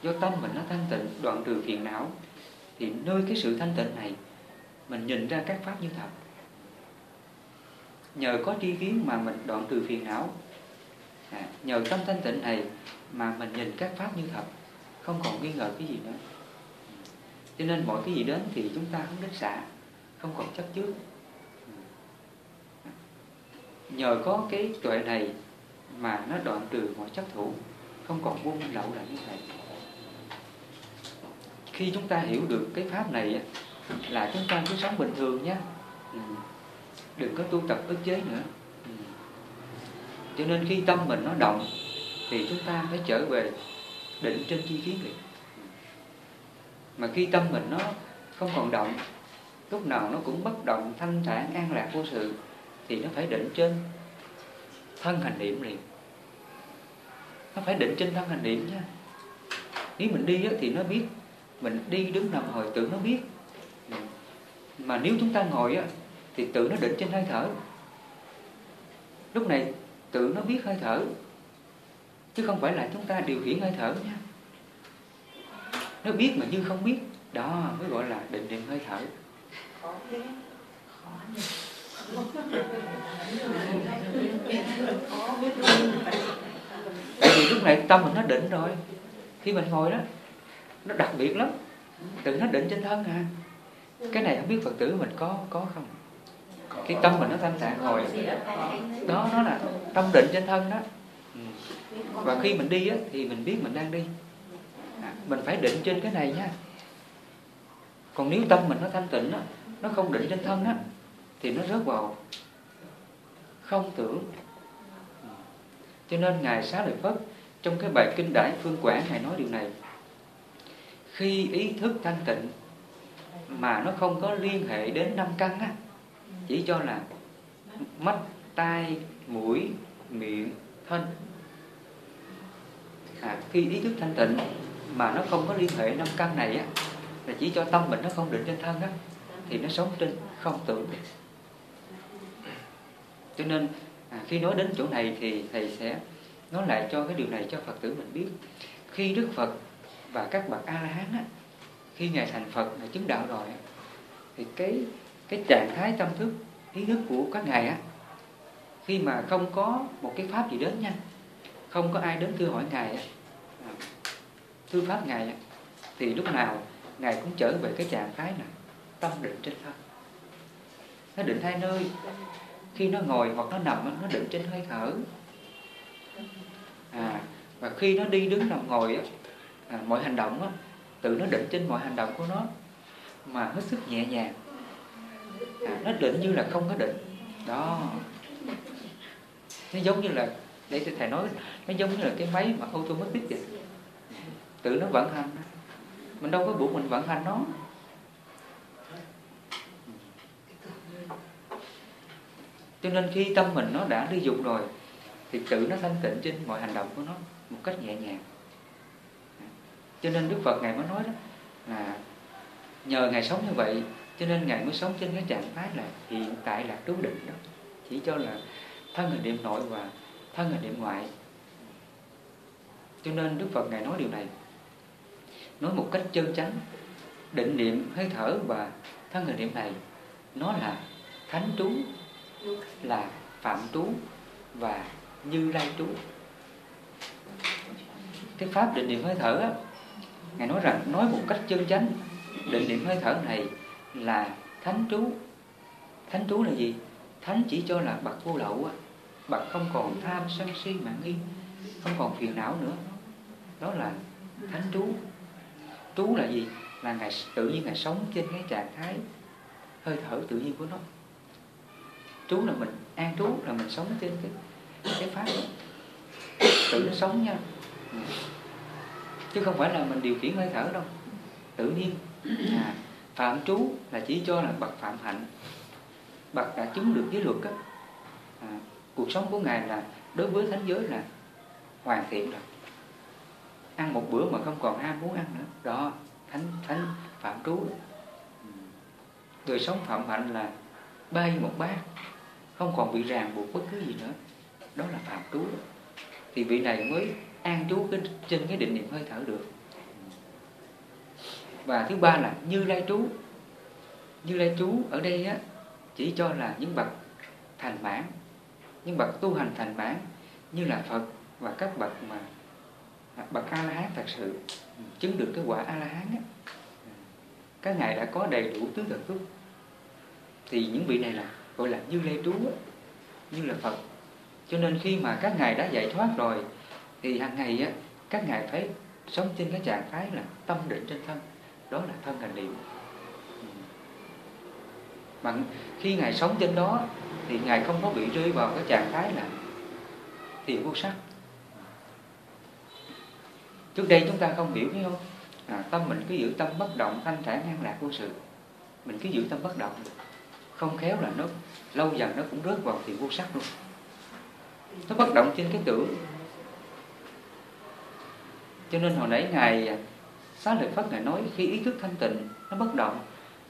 do tâm mình nó thanh tịnh, đoạn trừ phiền não, thì nơi cái sự thanh tịnh này, mình nhìn ra các pháp như thật. Nhờ có tri kiến mà mình đoạn trừ phiền não à, nhờ tâm thanh tịnh này mà mình nhìn các pháp như thật không còn nghi ngờ cái gì nữa. Cho nên mọi cái gì đến thì chúng ta không đích xả không còn chấp trước nhờ có cái tuệ này mà nó đoạn trừ mọi chấp thủ không còn buông lậu là như vậy. Khi chúng ta hiểu được cái pháp này là chúng ta cứ sống bình thường nhé ừ. đừng có tu tập ức chế nữa cho nên khi tâm mình nó động, thì chúng ta phải trở về định trên chi kiến liền. Mà khi tâm mình nó không còn động, lúc nào nó cũng bất động, thanh thản, an lạc vô sự, thì nó phải định trên thân hành niệm liền. Nó phải định trên thân hành niệm nha. Nếu mình đi thì nó biết. Mình đi đứng nằm ngồi tự nó biết. Mà nếu chúng ta ngồi thì tự nó định trên hơi thở. Lúc này tự nó biết hơi thở. Chứ không phải là chúng ta điều khiển hơi thở. Nha nó biết mà như không biết đó mới gọi là định niệm hơi thở. Tại vì lúc này tâm mình nó định rồi. Khi mình ngồi đó nó đặc biệt lắm. Tự nó định trên thân à. Cái này không biết phật tử mình có có không cái tâm mình nó thanh thản ngồi đó nó là tâm định trên thân đó. Ừ. và khi mình đi á, thì mình biết mình đang đi. À, mình phải định trên cái này nha. Còn nếu tâm mình nó thanh tịnh á, nó không định trên thân á, thì nó rớt vào. Không tưởng. Cho nên ngài xá lợi phất trong cái bài kinh đại phương quảng ngài nói điều này. Khi ý thức thanh tịnh mà nó không có liên hệ đến năm căn á chỉ cho là mắt tai mũi miệng thân. À, khi ý thức thanh tịnh mà nó không có liên hệ năm căn này á là chỉ cho tâm mình nó không định trên thân á thì nó sống trên không tưởng cho nên à, khi nói đến chỗ này thì thầy sẽ nói lại cho cái điều này cho phật tử mình biết. Khi đức phật và các bậc a la hán á khi ngài thành phật là chứng đạo rồi thì cái cái trạng thái tâm thức ý thức của các ngài á khi mà không có một cái pháp gì đến nha không có ai đến thưa hỏi ngài á à, thưa pháp ngài á, thì lúc nào ngài cũng trở về cái trạng thái này tâm định trên thân. Nó định hai nơi khi nó ngồi hoặc nó nằm nó định trên hơi thở. À và khi nó đi đứng nằm ngồi á à, mọi hành động á tự nó định trên mọi hành động của nó mà hết sức nhẹ nhàng nó định như là không có định. Đó. Nó giống như là, để thầy nói, nó giống như là cái máy mà automatic vậy. Tự nó vận hành. Mình đâu có buộc mình vận hành nó. Cho nên khi tâm mình nó đã đi dụng rồi, thì tự nó thanh tịnh trên mọi hành động của nó một cách nhẹ nhàng. Cho nên Đức Phật Ngài mới nói đó là nhờ Ngài sống như vậy cho nên Ngài mới sống trên cái trạng thái là hiện tại là trú định đó. Chỉ cho là thân hình niệm nội và thân hình niệm ngoại. Cho nên Đức Phật Ngài nói điều này. Nói một cách chân chánh định niệm hơi thở và thân hình niệm này nó là thánh trú là phạm trú và như lai trú. Cái pháp định niệm hơi thở á, ngài nói rằng nói một cách chân chánh định niệm hơi thở này là thánh trú. Thánh trú là gì? Thánh chỉ cho là bậc vô lậu á. Bậc không còn tham sân si mạng nghi không còn phiền não nữa. Đó là thánh trú. Trú là gì? Là ngài tự nhiên ngài sống trên cái trạng thái hơi thở tự nhiên của nó. Trú là mình an trú là mình sống trên cái cái pháp. Đó tự nó sống nha. Chứ không phải là mình điều khiển hơi thở đâu. Tự nhiên. À, phạm trú là chỉ cho là bậc phạm hạnh. Bậc đã chứng được giới luật á. À, cuộc sống của ngài là đối với thánh giới là hoàn thiện rồi. Ăn một bữa mà không còn ham muốn ăn nữa. Đó thánh thánh phạm trú. Đó. đời sống phạm hạnh là bay một bát không còn bị ràng buộc bất cứ gì nữa. Đó là phạm trú. Đó. thì vị này mới an trú trên cái định niệm hơi thở được và thứ ba là như lai trú. Như lai trú ở đây á, chỉ cho là những bậc thành bản, những bậc tu hành thành bản như là Phật và các bậc mà à, bậc A La Hán thật sự ừ, chứng được cái quả A La Hán á. Các ngài đã có đầy đủ tứ thần túc. Thì những vị này là, gọi là như lai trú á, như là Phật. Cho nên khi mà các ngài đã giải thoát rồi, thì hàng ngày á, các ngài phải sống trên cái trạng thái là tâm định trên thân đó là thân hành niệm mà khi ngài sống trên đó thì ngài không có bị rơi vào cái trạng thái là thiền vô sắc. Trước đây chúng ta không hiểu thấy không? À, tâm mình cứ giữ tâm bất động thanh thản an lạc vô sự. Mình cứ giữ tâm bất động. Không khéo là nó lâu dần nó cũng rớt vào thiền vô sắc luôn. Nó bất động trên cái tưởng. Cho nên hồi nãy ngài xá lợi phất ngài nói khi ý thức thanh tịnh nó bất động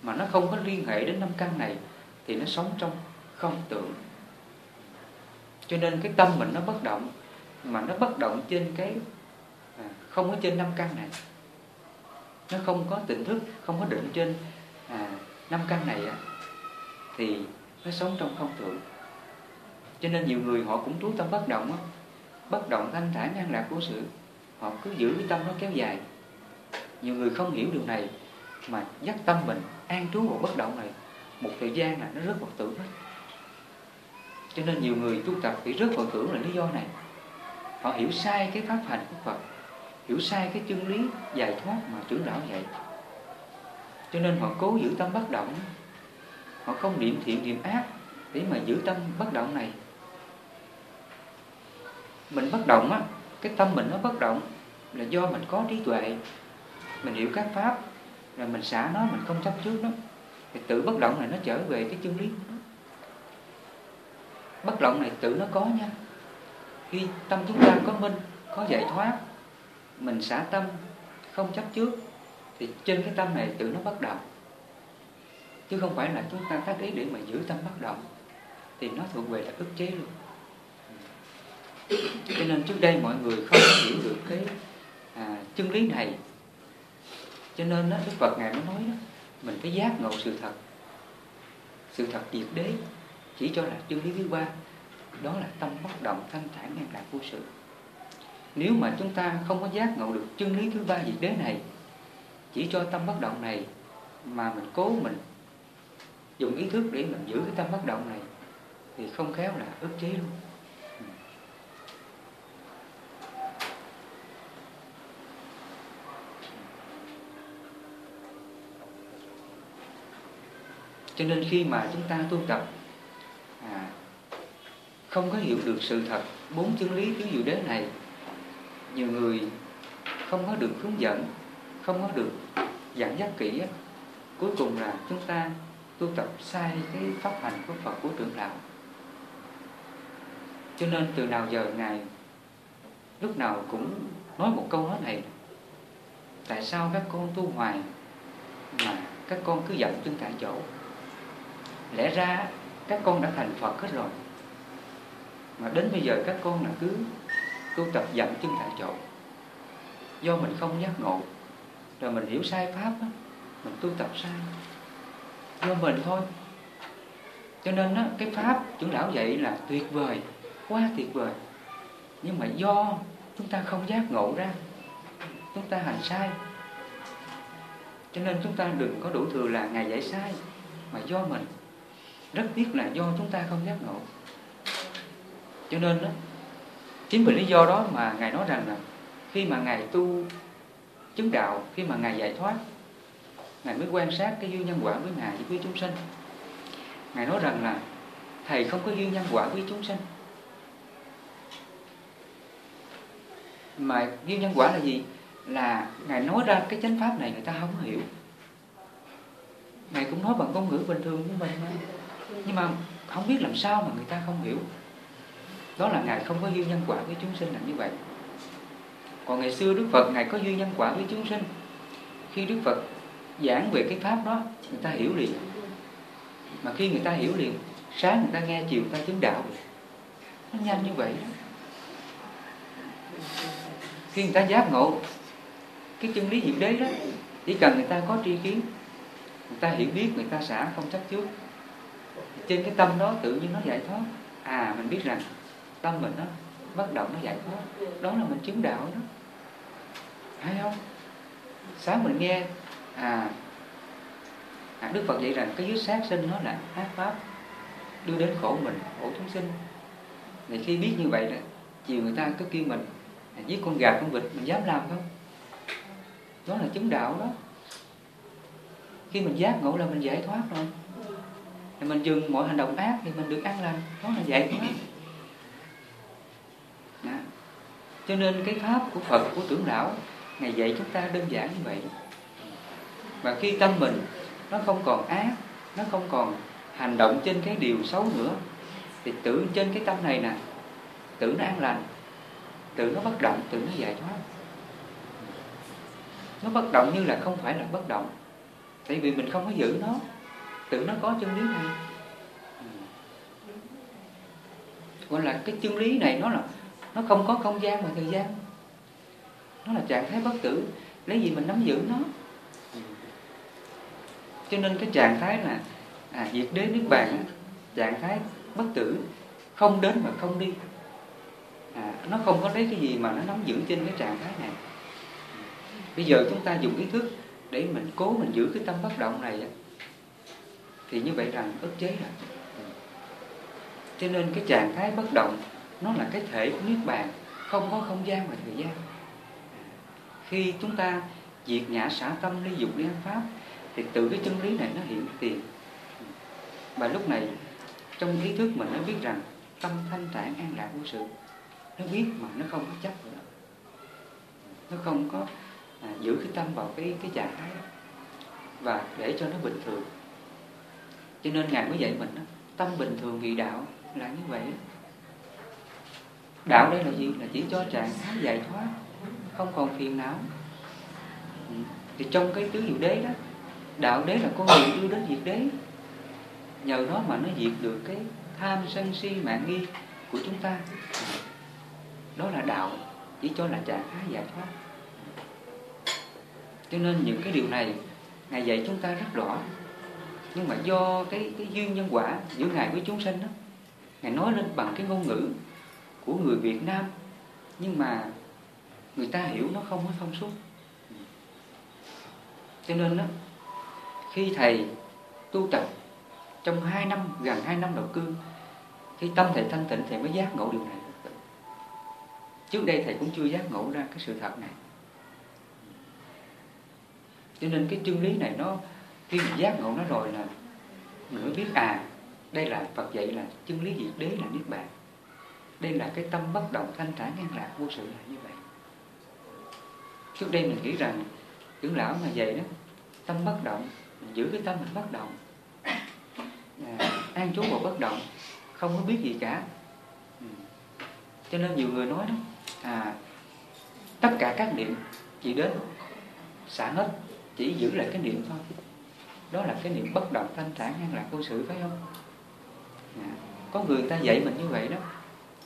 mà nó không có liên hệ đến năm căn này thì nó sống trong không tưởng. Cho nên cái tâm mình nó bất động mà nó bất động trên cái à, không có trên năm căn này. Nó không có tỉnh thức không có định trên à, năm căn này à, thì nó sống trong không tưởng. Cho nên nhiều người họ cũng trú tâm bất động á, bất động thanh thản an lạc của sự họ cứ giữ cái tâm nó kéo dài nhiều người không hiểu điều này, mà dắt tâm mình an trú vào bất động này, một thời gian là nó rất vào tưởng hết cho nên nhiều người tu tập bị rất vào tưởng là lý do này. Họ hiểu sai cái pháp hành của Phật, hiểu sai cái chân lý giải thoát mà trưởng lão dạy. Cho nên họ cố giữ tâm bất động. Họ không niệm thiện, niệm ác để mà giữ tâm bất động này. Mình bất động á, cái tâm mình nó bất động là do mình có trí tuệ mình hiểu các pháp là mình xả nó mình không chấp trước nó. Thì tự bất động này nó trở về cái chân lý nó. Bất động này tự nó có nha. Khi tâm chúng ta có minh có giải thoát mình xả tâm không chấp trước thì trên cái tâm này tự nó bất động. Chứ không phải là chúng ta tác ý để mà giữ tâm bất động thì nó thuộc về là ức chế luôn. Cho nên trước đây mọi người không hiểu được cái à, chân lý này cho nên đó, Đức Phật Ngài mới nói đó, mình phải giác ngộ sự thật. Sự thật diệt đế chỉ cho là chân lý thứ ba đó là tâm bất động thanh thản ngang lạc vô sự. Nếu mà chúng ta không có giác ngộ được chân lý thứ ba diệt đế này chỉ cho tâm bất động này mà mình cố mình dùng ý thức để mình giữ cái tâm bất động này thì không khéo là ức chế luôn. Cho nên khi mà chúng ta tu tập à, không có hiểu được sự thật bốn chân lý tứ diệu đế này nhiều người không có được hướng dẫn không có được dẫn dắt kỹ cuối cùng là chúng ta tu tập sai cái pháp hành của Phật của trưởng lão cho nên từ nào giờ ngài lúc nào cũng nói một câu nói này tại sao các con tu hoài mà các con cứ giận chân tại chỗ? Lẽ ra các con đã thành Phật hết rồi. Mà đến bây giờ các con là cứ tu tập dậm chân tại chỗ. Do mình không giác ngộ rồi mình hiểu sai pháp đó, mình tu tập sai. Do mình thôi. Cho nên đó, cái pháp trưởng lão dạy là tuyệt vời quá tuyệt vời. Nhưng mà do chúng ta không giác ngộ ra chúng ta hành sai. Cho nên chúng ta đừng có đủ thừa là ngài dạy sai mà do mình rất tiếc là do chúng ta không giác ngộ. Cho nên đó, chính vì lý do đó mà ngài nói rằng là khi mà ngài tu chứng đạo, khi mà ngài giải thoát, ngài mới quan sát cái duyên nhân quả với ngài với chúng sinh ngài nói rằng là thầy không có duyên nhân quả với chúng sinh mà duyên nhân quả là gì? Là ngài nói ra cái chánh pháp này người ta không hiểu. Ngài cũng nói bằng ngôn ngữ bình thường của mình mà nhưng mà không biết làm sao mà người ta không hiểu. Đó là ngài không có duyên nhân quả với chúng sinh là như vậy. Còn ngày xưa đức phật, ngài có duyên nhân quả với chúng sinh. Khi đức phật giảng về cái pháp đó, người ta hiểu liền. Mà khi người ta hiểu liền, sáng người ta nghe, chiều người ta chứng đạo. Nó nhanh như vậy. Khi người ta giác ngộ, cái chân lý diệu đế đó, chỉ cần người ta có tri kiến, người ta hiểu biết, người ta xả không chấp trước trên cái tâm đó tự nhiên nó giải thoát. À mình biết rằng tâm mình nó bất động nó giải thoát. Đó là mình chứng đạo đó. Hay không? Sáng mình nghe à, à Đức Phật dạy rằng cái dưới sát sinh nó là ác pháp đưa đến khổ mình khổ chúng sinh. Thì khi biết như vậy đó chiều người ta cứ kêu mình giết con gà con vịt mình dám làm không? Đó là chứng đạo đó. Khi mình giác ngộ là mình giải thoát rồi thì mình dừng mọi hành động ác thì mình được an lành. Đó là vậy thoát. Đó. cho nên cái pháp của Phật, của trưởng lão ngày dạy chúng ta đơn giản như vậy. Và khi tâm mình nó không còn ác, nó không còn hành động trên cái điều xấu nữa, thì tự trên cái tâm này nè, tự nó an lành, tự nó bất động, tự nó giải thoát. Nó bất động như là không phải là bất động. Tại vì mình không có giữ nó tự nó có chân lý này. Gọi là cái chân lý này nó là nó không có không gian và thời gian. Nó là trạng thái bất tử lấy gì mình nắm giữ nó? Cho nên cái trạng thái là à, diệt đế nước bạn trạng thái bất tử không đến mà không đi. À, nó không có lấy cái gì mà nó nắm giữ trên cái trạng thái này. Bây giờ chúng ta dùng ý thức để mình cố mình giữ cái tâm bất động này thì như vậy rằng ức chế rồi cho nên cái trạng thái bất động nó là cái thể của niết bàn không có không gian và thời gian. Khi chúng ta diệt nhã xả tâm ly dục liên pháp thì từ cái chân lý này nó hiện tiền. Và lúc này trong ý thức mình nó biết rằng tâm thanh tản an lạc vô sự nó biết mà nó không có chấp nữa. Nó không có à, giữ cái tâm vào cái cái trạng thái đó. Và để cho nó bình thường cho nên ngài mới dạy mình đó, tâm bình thường vì đạo là như vậy. Đạo đây là gì? Là chỉ cho trạng thái giải thoát không còn phiền não. Ừ. thì trong cái tứ diệu đế đó đạo đế là con người đưa đến diệt đế. Nhờ nó mà nó diệt được cái tham sân si mạng nghi của chúng ta. Đó là đạo chỉ cho là trạng thái giải thoát. Cho nên những cái điều này ngài dạy chúng ta rất rõ nhưng mà do cái cái duyên nhân quả giữa ngài với chúng sinh đó, ngài nói lên bằng cái ngôn ngữ của người Việt Nam, nhưng mà người ta hiểu nó không có thông suốt. Cho nên đó, khi thầy tu tập trong hai năm, gần hai năm đầu cương khi tâm thầy thanh tịnh, thầy mới giác ngộ điều này. Trước đây thầy cũng chưa giác ngộ ra cái sự thật này. Cho nên cái chân lý này nó khi mình giác ngộ nó rồi là mình mới biết à đây là Phật dạy là chân lý diệt đế là niết bàn. Đây là cái tâm bất động thanh thản ngang lạc vô sự là như vậy trước đây mình nghĩ rằng trưởng lão mà vậy đó tâm bất động mình giữ cái tâm mình bất động. À, an trú vào bất động không có biết gì cả. Ừ. cho nên nhiều người nói đó à, tất cả các niệm chỉ đến xả hết chỉ giữ lại cái niệm thôi đó là cái niệm bất động thanh thản an lạc vô sự phải không? À, có người ta dạy mình như vậy đó.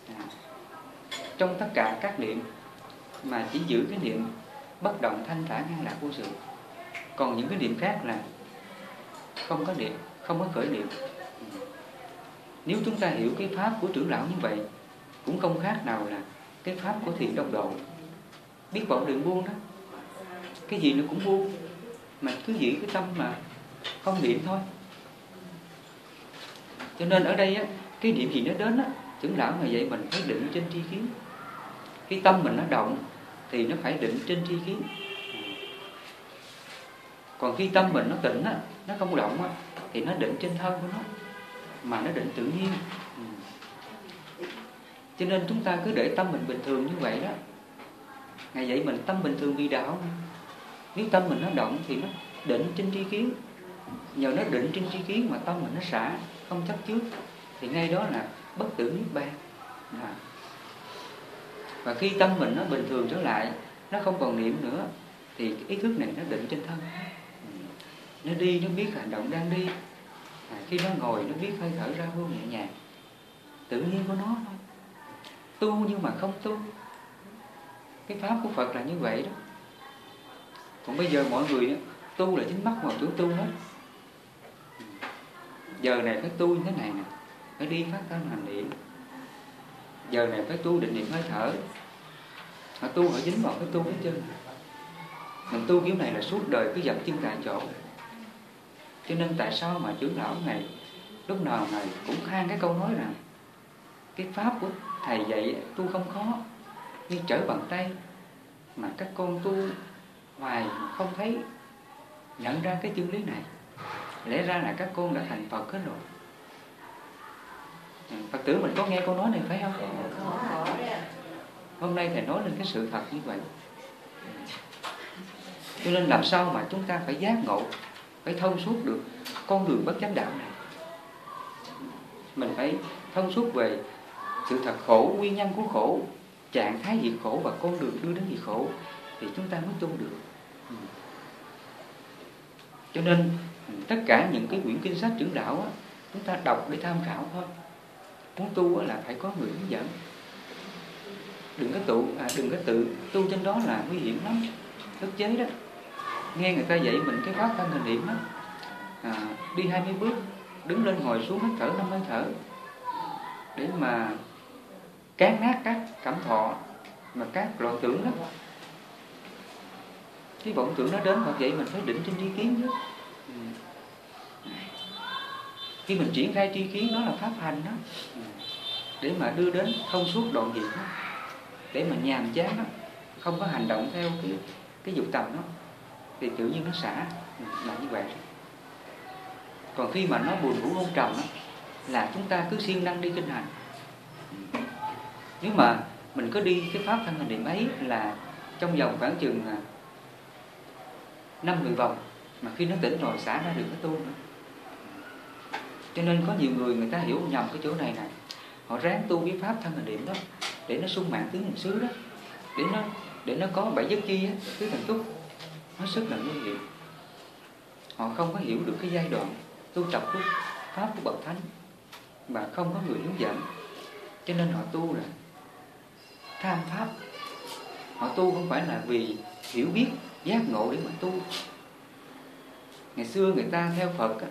À, trong tất cả các niệm mà chỉ giữ cái niệm bất động thanh thản an lạc vô sự còn những cái niệm khác là không có niệm không có khởi niệm. Nếu chúng ta hiểu cái pháp của trưởng lão như vậy cũng không khác nào là cái pháp của thiền đông độ. Biết vọng đường buông đó. Cái gì nó cũng buông mà cứ giữ cái tâm mà không niệm thôi. Cho nên ở đây á, cái niệm gì nó đến á, trưởng lão mà vậy mình phải định trên tri kiến. Cái tâm mình nó động thì nó phải định trên tri kiến. Còn khi tâm mình nó tỉnh á, nó không động á, thì nó định trên thân của nó mà nó định tự nhiên. Cho nên chúng ta cứ để tâm mình bình thường như vậy đó. Ngày vậy mình tâm bình thường vì đạo nếu tâm mình nó động thì nó định trên tri kiến nhờ nó định trên tri kiến mà tâm mình nó xả không chấp trước. Thì ngay đó là bất tử niết bàn. À. và khi tâm mình nó bình thường trở lại nó không còn niệm nữa thì ý thức này nó định trên thân. Ừ. Nó đi nó biết hành động đang đi. À, khi nó ngồi nó biết hơi thở ra vô nhẹ nhàng. Tự nhiên của nó thôi. Tu nhưng mà không tu. Cái pháp của Phật là như vậy đó. Còn bây giờ mọi người tu là chính mắt vào tưởng tu hết giờ này phải tu như thế này nè, phải đi phát tâm hành niệm. Giờ này phải tu định niệm hơi thở. Họ tu họ dính vào cái tu hết chân mình tu kiểu này là suốt đời cứ dậm chân tại chỗ. Cho nên tại sao mà trưởng lão này lúc nào này cũng khan cái câu nói rằng, cái pháp của thầy dạy tu không khó, như trở bằng tay mà các con tu hoài không thấy nhận ra cái chân lý này lẽ ra là các con đã thành Phật hết rồi. Phật tử mình có nghe câu nói này phải không? Hôm nay Thầy nói lên cái sự thật như vậy. Cho nên làm sao mà chúng ta phải giác ngộ Phải thông suốt được con đường bất chánh đạo này? Mình phải thông suốt về sự thật khổ, nguyên nhân của khổ Trạng thái diệt khổ và con đường đưa đến diệt khổ Thì chúng ta mới tu được. Cho nên tất cả những cái quyển kinh sách trưởng đạo á Chúng ta đọc để tham khảo thôi. Muốn tu là phải có người hướng dẫn. Đừng có tự à, đừng có tự tu trên đó là nguy hiểm lắm. Thức chế đó. Nghe người ta dạy mình cái pháp thân hình niệm đó à, đi 20 bước đứng lên ngồi xuống hít thở năm hơi thở để mà cán nát các cảm thọ mà các loạn tưởng đó. Cái vọng tưởng nó đến hoặc vậy mình phải định trên tri kiến chứ khi mình triển khai tri kiến đó là pháp hành đó. Để mà đưa đến thông suốt đoạn diệt đó. Để mà nhàm chán đó. Không có hành động theo cái cái dục tầm đó. Thì tự nhiên nó xả. Là như vậy. Còn khi mà nó buồn ngủ ôn trầm đó, là chúng ta cứ siêng năng đi kinh hành. Nếu mà mình có đi cái pháp thân hành niệm ấy là trong vòng khoảng chừng à, năm mười vòng mà khi nó tỉnh rồi xả ra được cái tu nữa cho nên có nhiều người người ta hiểu nhầm cái chỗ này này họ ráng tu cái pháp thân hình niệm đó để nó sung mạng tướng hình xứ đó. Để nó để nó có bảy giấc chi á tứ thần túc nó rất là nguy hiểm họ không có hiểu được cái giai đoạn tu tập của pháp của bậc thánh và không có người hướng dẫn. Cho nên họ tu là tham pháp. Họ tu không phải là vì hiểu biết giác ngộ để mà tu. Ngày xưa người ta theo phật á,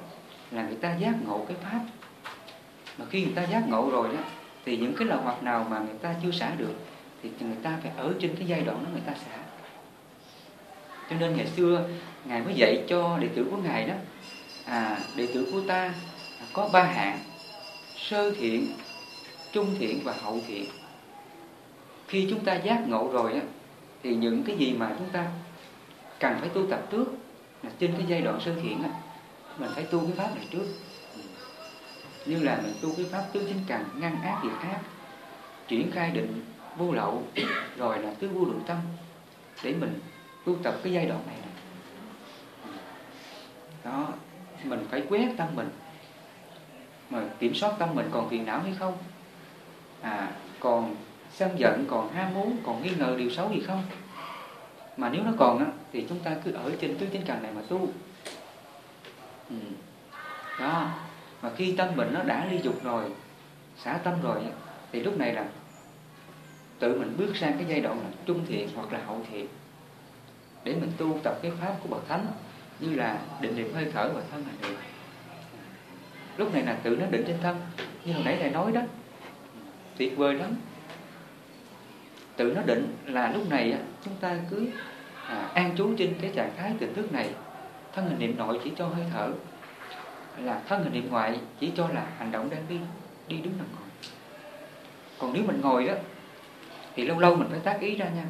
là người ta giác ngộ cái pháp. Mà khi người ta giác ngộ rồi đó, thì những cái lậu hoặc nào mà người ta chưa xả được, thì người ta phải ở trên cái giai đoạn đó người ta xả. Cho nên ngày xưa, ngài mới dạy cho đệ tử của ngài đó à đệ tử của ta có ba hạng, sơ thiện, trung thiện và hậu thiện. Khi chúng ta giác ngộ rồi á thì những cái gì mà chúng ta cần phải tu tập trước là trên cái giai đoạn sơ thiện á mình phải tu cái pháp này trước. Như là mình tu cái pháp tứ chính cần ngăn ác diệt ác, triển khai định vô lậu, rồi là tứ vô lượng tâm, để mình tu tập cái giai đoạn này. Đó, mình phải quét tâm mình. Mà kiểm soát tâm mình còn phiền não hay không? À còn sân giận, còn ham muốn, còn nghi ngờ điều xấu gì không? Mà nếu nó còn á, thì chúng ta cứ ở trên tứ chính cần này mà tu ừ. đó. Mà khi tâm mình nó đã ly dục rồi xả tâm rồi thì lúc này là tự mình bước sang cái giai đoạn là trung thiện hoặc là hậu thiện. Để mình tu tập cái pháp của bậc thánh như là định niệm hơi thở và thân là được. Lúc này là tự nó định trên thân. Như hồi nãy thầy nói đó tuyệt vời lắm. Tự nó định là lúc này chúng ta cứ à, an trú trên cái trạng thái tỉnh thức này thân hình niệm nội chỉ cho hơi thở là thân hình niệm ngoại chỉ cho là hành động đang đi đi đứng nằm ngồi. Còn nếu mình ngồi đó thì lâu lâu mình phải tác ý ra nha.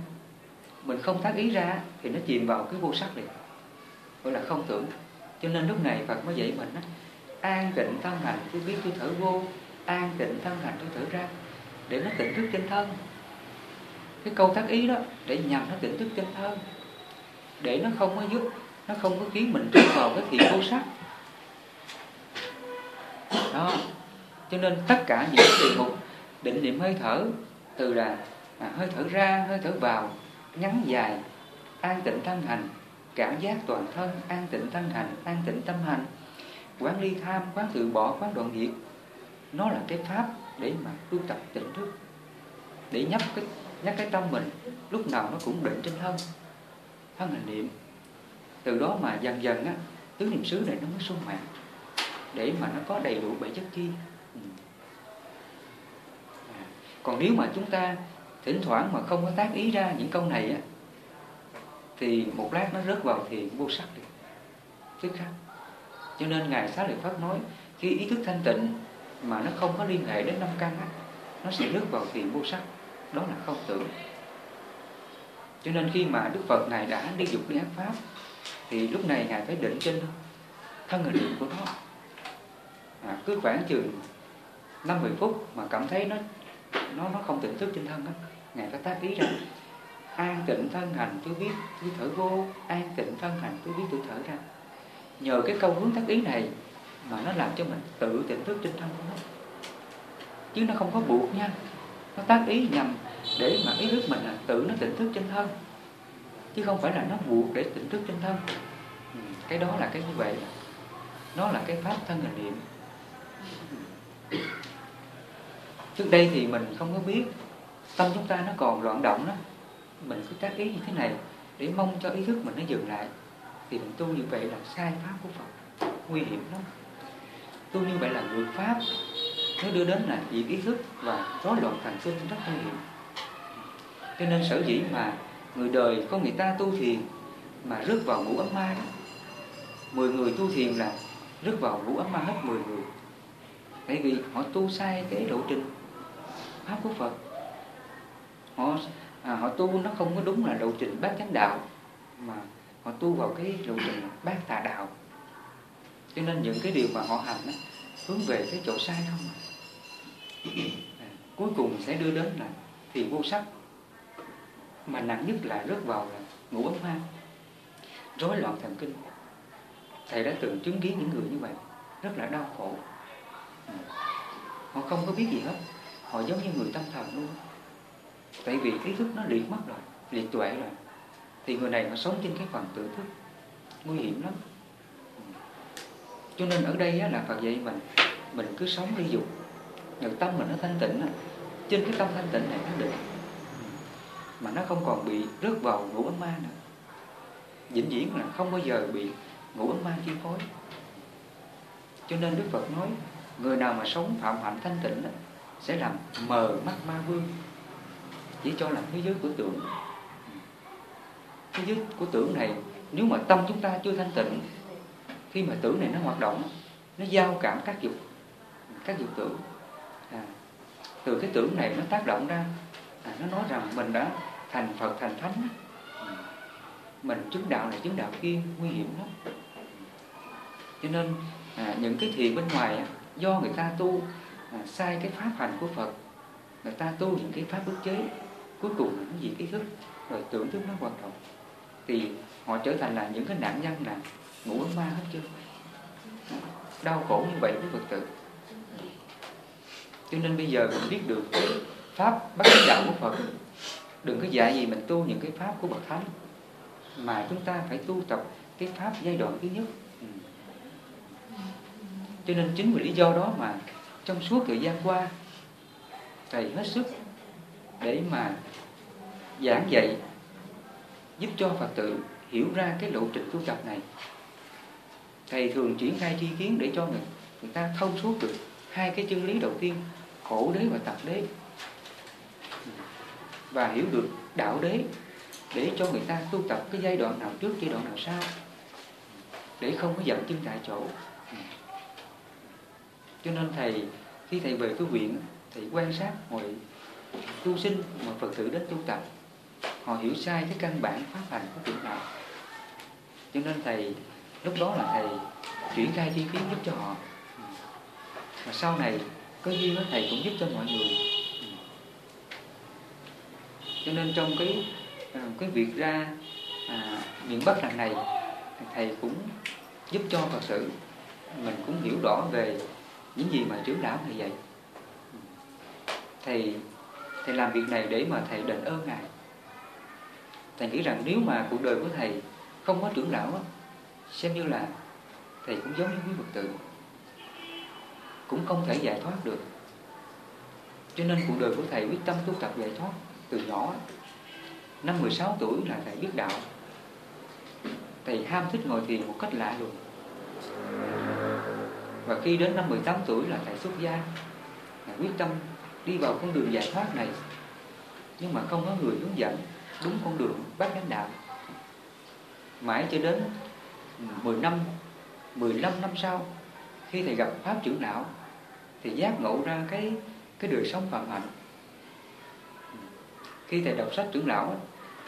Mình không tác ý ra thì nó chìm vào cái vô sắc liền. Gọi là không tưởng. Cho nên lúc này Phật mới dạy mình á, an tịnh thân hành tôi biết tôi thở vô an tịnh thân hành tôi thở ra để nó tỉnh thức trên thân. Cái câu tác ý đó để nhằm nó tỉnh thức trên thân để nó không có giúp nó không có khiến mình rơi vào cái thiện vô sắc. Đó. Cho nên tất cả những đề mục định niệm hơi thở từ là à, hơi thở ra hơi thở vào ngắn dài an tịnh thân hành cảm giác toàn thân an tịnh thân hành an tịnh tâm hành quán ly tham quán tự bỏ quán đoạn diệt nó là cái pháp để mà tu tập tỉnh thức để nhắc cái nhắc cái tâm mình lúc nào nó cũng định trên thân thân hành niệm từ đó mà dần dần á tứ niệm xứ này nó mới sung mãn để mà nó có đầy đủ bảy chất chi. Ừ. à, còn nếu mà chúng ta thỉnh thoảng mà không có tác ý ra những câu này á thì một lát nó rớt vào thiền vô sắc đi tức khắc. Cho nên ngài xá lợi pháp nói khi ý thức thanh tịnh mà nó không có liên hệ đến năm căn á nó sẽ rớt vào thiền vô sắc. Đó là không tưởng. Cho nên khi mà Đức Phật Ngài đã đi dục đi ác pháp thì lúc này Ngài phải định trên thân hình niệm của nó. À, cứ khoảng chừng 50 phút mà cảm thấy nó nó nó không tỉnh thức trên thân đó ngài phải tác ý ra. An tịnh thân hành tôi biết tôi thở vô an tịnh thân hành tôi biết tôi thở ra. Nhờ cái câu hướng tác ý này mà nó làm cho mình tự tỉnh thức trên thân của nó. Chứ nó không có buộc nha nó tác ý nhằm để mà ý thức mình là tự nó tỉnh thức trên thân chứ không phải là nó buộc để tỉnh thức trên thân. Ừ, cái đó là cái như vậy. Nó là cái pháp thân hình niệm. Trước đây thì mình không có biết. Tâm chúng ta nó còn loạn động đó. Mình cứ tác ý như thế này để mong cho ý thức mình nó dừng lại. Thì mình tu như vậy là sai pháp của Phật. Nguy hiểm lắm. Tu như vậy là ngược pháp. Nó đưa đến là diệt ý thức và rối loạn thần sinh rất nguy hiểm. Cho nên sở dĩ mà người đời có người ta tu thiền mà rước vào ngũ ấm ma đó. Mười người tu thiền là rước vào ngũ ấm ma hết mười người. Tại vì họ tu sai cái lộ trình pháp của Phật. Họ à, họ tu nó không có đúng là lộ trình bát chánh đạo mà họ tu vào cái lộ trình bát tà đạo. Cho nên những cái điều mà họ hành đó, hướng về cái chỗ sai không à, cuối cùng sẽ đưa đến là thiền vô sắc mà nặng nhất là rớt vào là ngủ ấm ma rối loạn thần kinh. Thầy đã từng chứng kiến những người như vậy. Rất là đau khổ. Ừ. Họ không có biết gì hết. Họ giống như người tâm thần luôn. Tại vì ý thức nó liệt mất rồi, liệt tuệ rồi. Thì người này nó sống trên cái phần tự thức, nguy hiểm lắm. Ừ. Cho nên ở đây là Phật dạy mình mình cứ sống ly dục. Rồi tâm mình nó thanh tịnh trên cái tâm thanh tịnh này nó định mà nó không còn bị rớt vào ngũ ấm ma nữa. Vĩnh viễn là không bao giờ bị ngũ ấm ma chi phối. Cho nên Đức Phật nói người nào mà sống phạm hạnh thanh tịnh đó, sẽ làm mờ mắt ma vương. Chỉ cho là thế giới của tưởng. Thế giới của tưởng này nếu mà tâm chúng ta chưa thanh tịnh khi mà tưởng này nó hoạt động nó giao cảm các dục các dục tưởng. À, từ cái tưởng này nó tác động ra à, nó nói rằng mình đã thành Phật thành Thánh mình chứng đạo này chứng đạo kia nguy hiểm lắm. Cho nên à, những cái thiền bên ngoài do người ta tu à, sai cái pháp hành của Phật người ta tu những cái pháp ức chế cuối cùng là cái gì? Ý thức. Rồi tưởng thức nó hoạt động. Thì họ trở thành là những cái nạn nhân là ngủ ấm ma hết chưa đau khổ như vậy với Phật tử. Cho nên bây giờ mình biết được pháp bắt đạo của Phật đừng có dạy gì mình tu những cái pháp của bậc thánh. Mà chúng ta phải tu tập cái pháp giai đoạn thứ nhất. Ừ. cho nên chính vì lý do đó mà trong suốt thời gian qua thầy hết sức để mà giảng dạy giúp cho Phật tử hiểu ra cái lộ trình tu tập này. Thầy thường triển khai chi kiến để cho người, người ta thông suốt được hai cái chân lý đầu tiên khổ đế và tập đế và hiểu được đạo đế để cho người ta tu tập cái giai đoạn nào trước, giai đoạn nào sau, để không có dậm chân tại chỗ. Cho nên thầy, khi thầy về tu viện, thầy quan sát mọi tu sinh mà phật tử đến tu tập, họ hiểu sai cái căn bản pháp hành của trưởng đạo cho nên thầy, lúc đó là thầy chuyển khai chi kiến giúp cho họ. Và sau này, có duyên đó thầy cũng giúp cho mọi người cho nên trong cái à, cái việc ra à, miền Bắc lần này thầy cũng giúp cho Phật tử. Mình cũng hiểu rõ về những gì mà trưởng lão thầy dạy. Thầy thầy làm việc này để mà thầy đền ơn ngài. Thầy nghĩ rằng nếu mà cuộc đời của thầy không có trưởng lão á, xem như là thầy cũng giống như quý Phật tử cũng không thể giải thoát được. Cho nên cuộc đời của thầy quyết tâm tu tập giải thoát từ nhỏ. Năm 16 tuổi là thầy biết đạo. Thầy ham thích ngồi thiền một cách lạ lùng. Và khi đến năm 18 tuổi là thầy xuất gia. Thầy quyết tâm đi vào con đường giải thoát này. Nhưng mà không có người hướng dẫn đúng con đường bác chánh đạo. Mãi cho đến 10 năm 15 năm sau, khi thầy gặp pháp trưởng lão thì giác ngộ ra cái cái đời sống phạm hạnh khi thầy đọc sách trưởng lão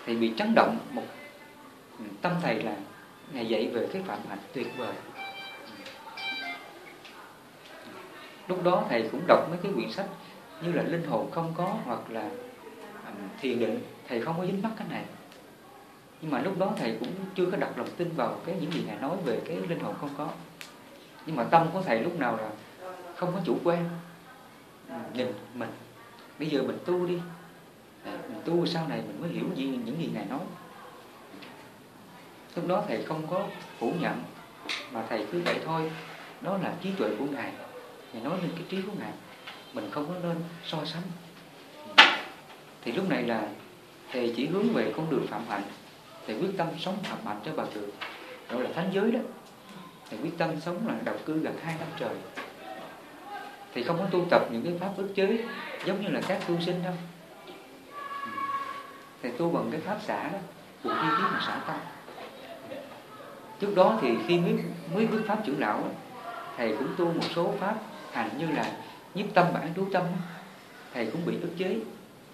thì bị chấn động một tâm thầy là ngày dạy về cái phạm hạnh tuyệt vời. Lúc đó thầy cũng đọc mấy cái quyển sách như là linh hồn không có hoặc là thiền định. Thầy không có dính mắc cái này. Nhưng mà lúc đó thầy cũng chưa có đặt lòng tin vào cái những gì ngài nói về cái linh hồn không có. Nhưng mà tâm của thầy lúc nào là không có chủ quan nhìn mình. Bây giờ mình tu đi mình tu sau này mình mới hiểu gì, những gì ngài nói. Lúc đó thầy không có phủ nhận, mà thầy cứ vậy thôi. Đó là trí tuệ của ngài. Ngài nói lên cái trí của ngài. Mình không có nên so sánh. Thì lúc này là thầy chỉ hướng về con đường phạm hạnh. Thầy quyết tâm sống phạm hạnh cho bà được đó là thánh giới đó. Thầy quyết tâm sống là đầu cư gần hai năm trời. Thì không có tu tập những cái pháp ức chế giống như là các tu sinh đâu thầy tu bằng cái pháp xả đó, của chi tiết mà xả tâm. Trước đó thì khi mới mới bước pháp trưởng lão thầy cũng tu một số pháp hành như là nhiếp tâm bản trú tâm thầy cũng bị ức chế,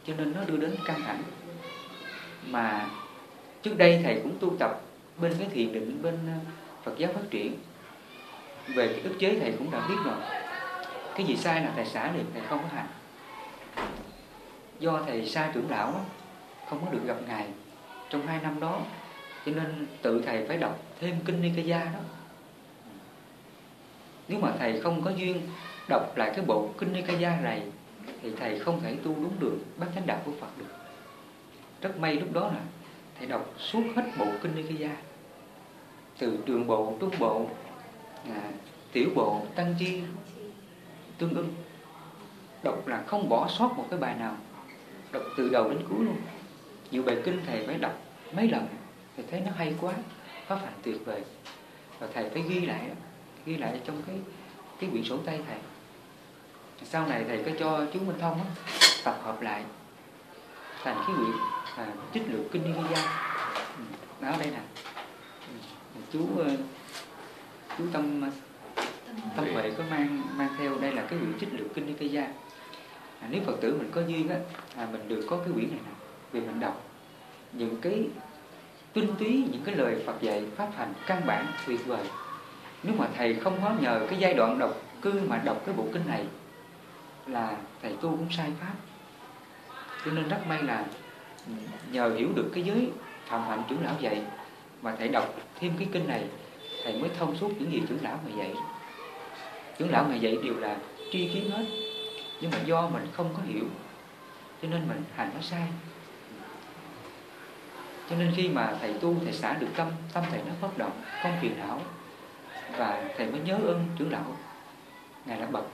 cho nên nó đưa đến căng thẳng. Mà trước đây thầy cũng tu tập bên cái thiền định, bên ờ, Phật giáo phát triển. Về cái ức chế thầy cũng đã biết rồi. Cái gì sai là thầy xả liền, thầy không có hành. Do thầy sai trưởng lão không có được gặp ngài trong hai năm đó. Cho nên tự thầy phải đọc thêm kinh Nikaya đó. Nếu mà thầy không có duyên đọc lại cái bộ kinh Nikaya này thì thầy không thể tu đúng được bát chánh đạo của Phật được. Rất may lúc đó là thầy đọc suốt hết bộ kinh Nikaya. Từ trường bộ trung bộ à, tiểu bộ tăng chi tương ưng. Đọc là không bỏ sót một cái bài nào. Đọc từ đầu đến cuối luôn nhiều bài kinh thầy phải đọc mấy lần thầy thấy nó hay quá pháp hạnh tuyệt vời. Và thầy phải ghi lại ghi lại trong cái cái quyển sổ tay thầy. Sau này thầy có cho chú Minh Thông tập hợp lại thành cái quyển à, trích lược kinh Nikaya ừ, đó đây nè. Ừ, chú ờ, chú tâm tâm huệ. Có mang mang theo đây là cái quyển trích lược kinh Nikaya à, nếu phật tử mình có duyên á à, mình được có cái quyển này nè vì mình đọc. Những cái tinh túy, những cái lời Phật dạy pháp hành căn bản, tuyệt vời. Nếu mà thầy không có nhờ cái giai đoạn đọc cư mà đọc cái bộ kinh này, là thầy tu cũng sai pháp. Cho nên rất may là nhờ hiểu được cái giới phạm hạnh trưởng lão dạy mà thầy đọc thêm cái kinh này, thầy mới thông suốt những gì trưởng lão mà dạy. Trưởng lão mà dạy đều là tri kiến hết, nhưng mà do mình không có hiểu, cho nên mình hành nó sai cho nên khi mà thầy tu thầy xả được tâm tâm thầy nó phát động không phiền não và thầy mới nhớ ơn trưởng lão ngài là bậc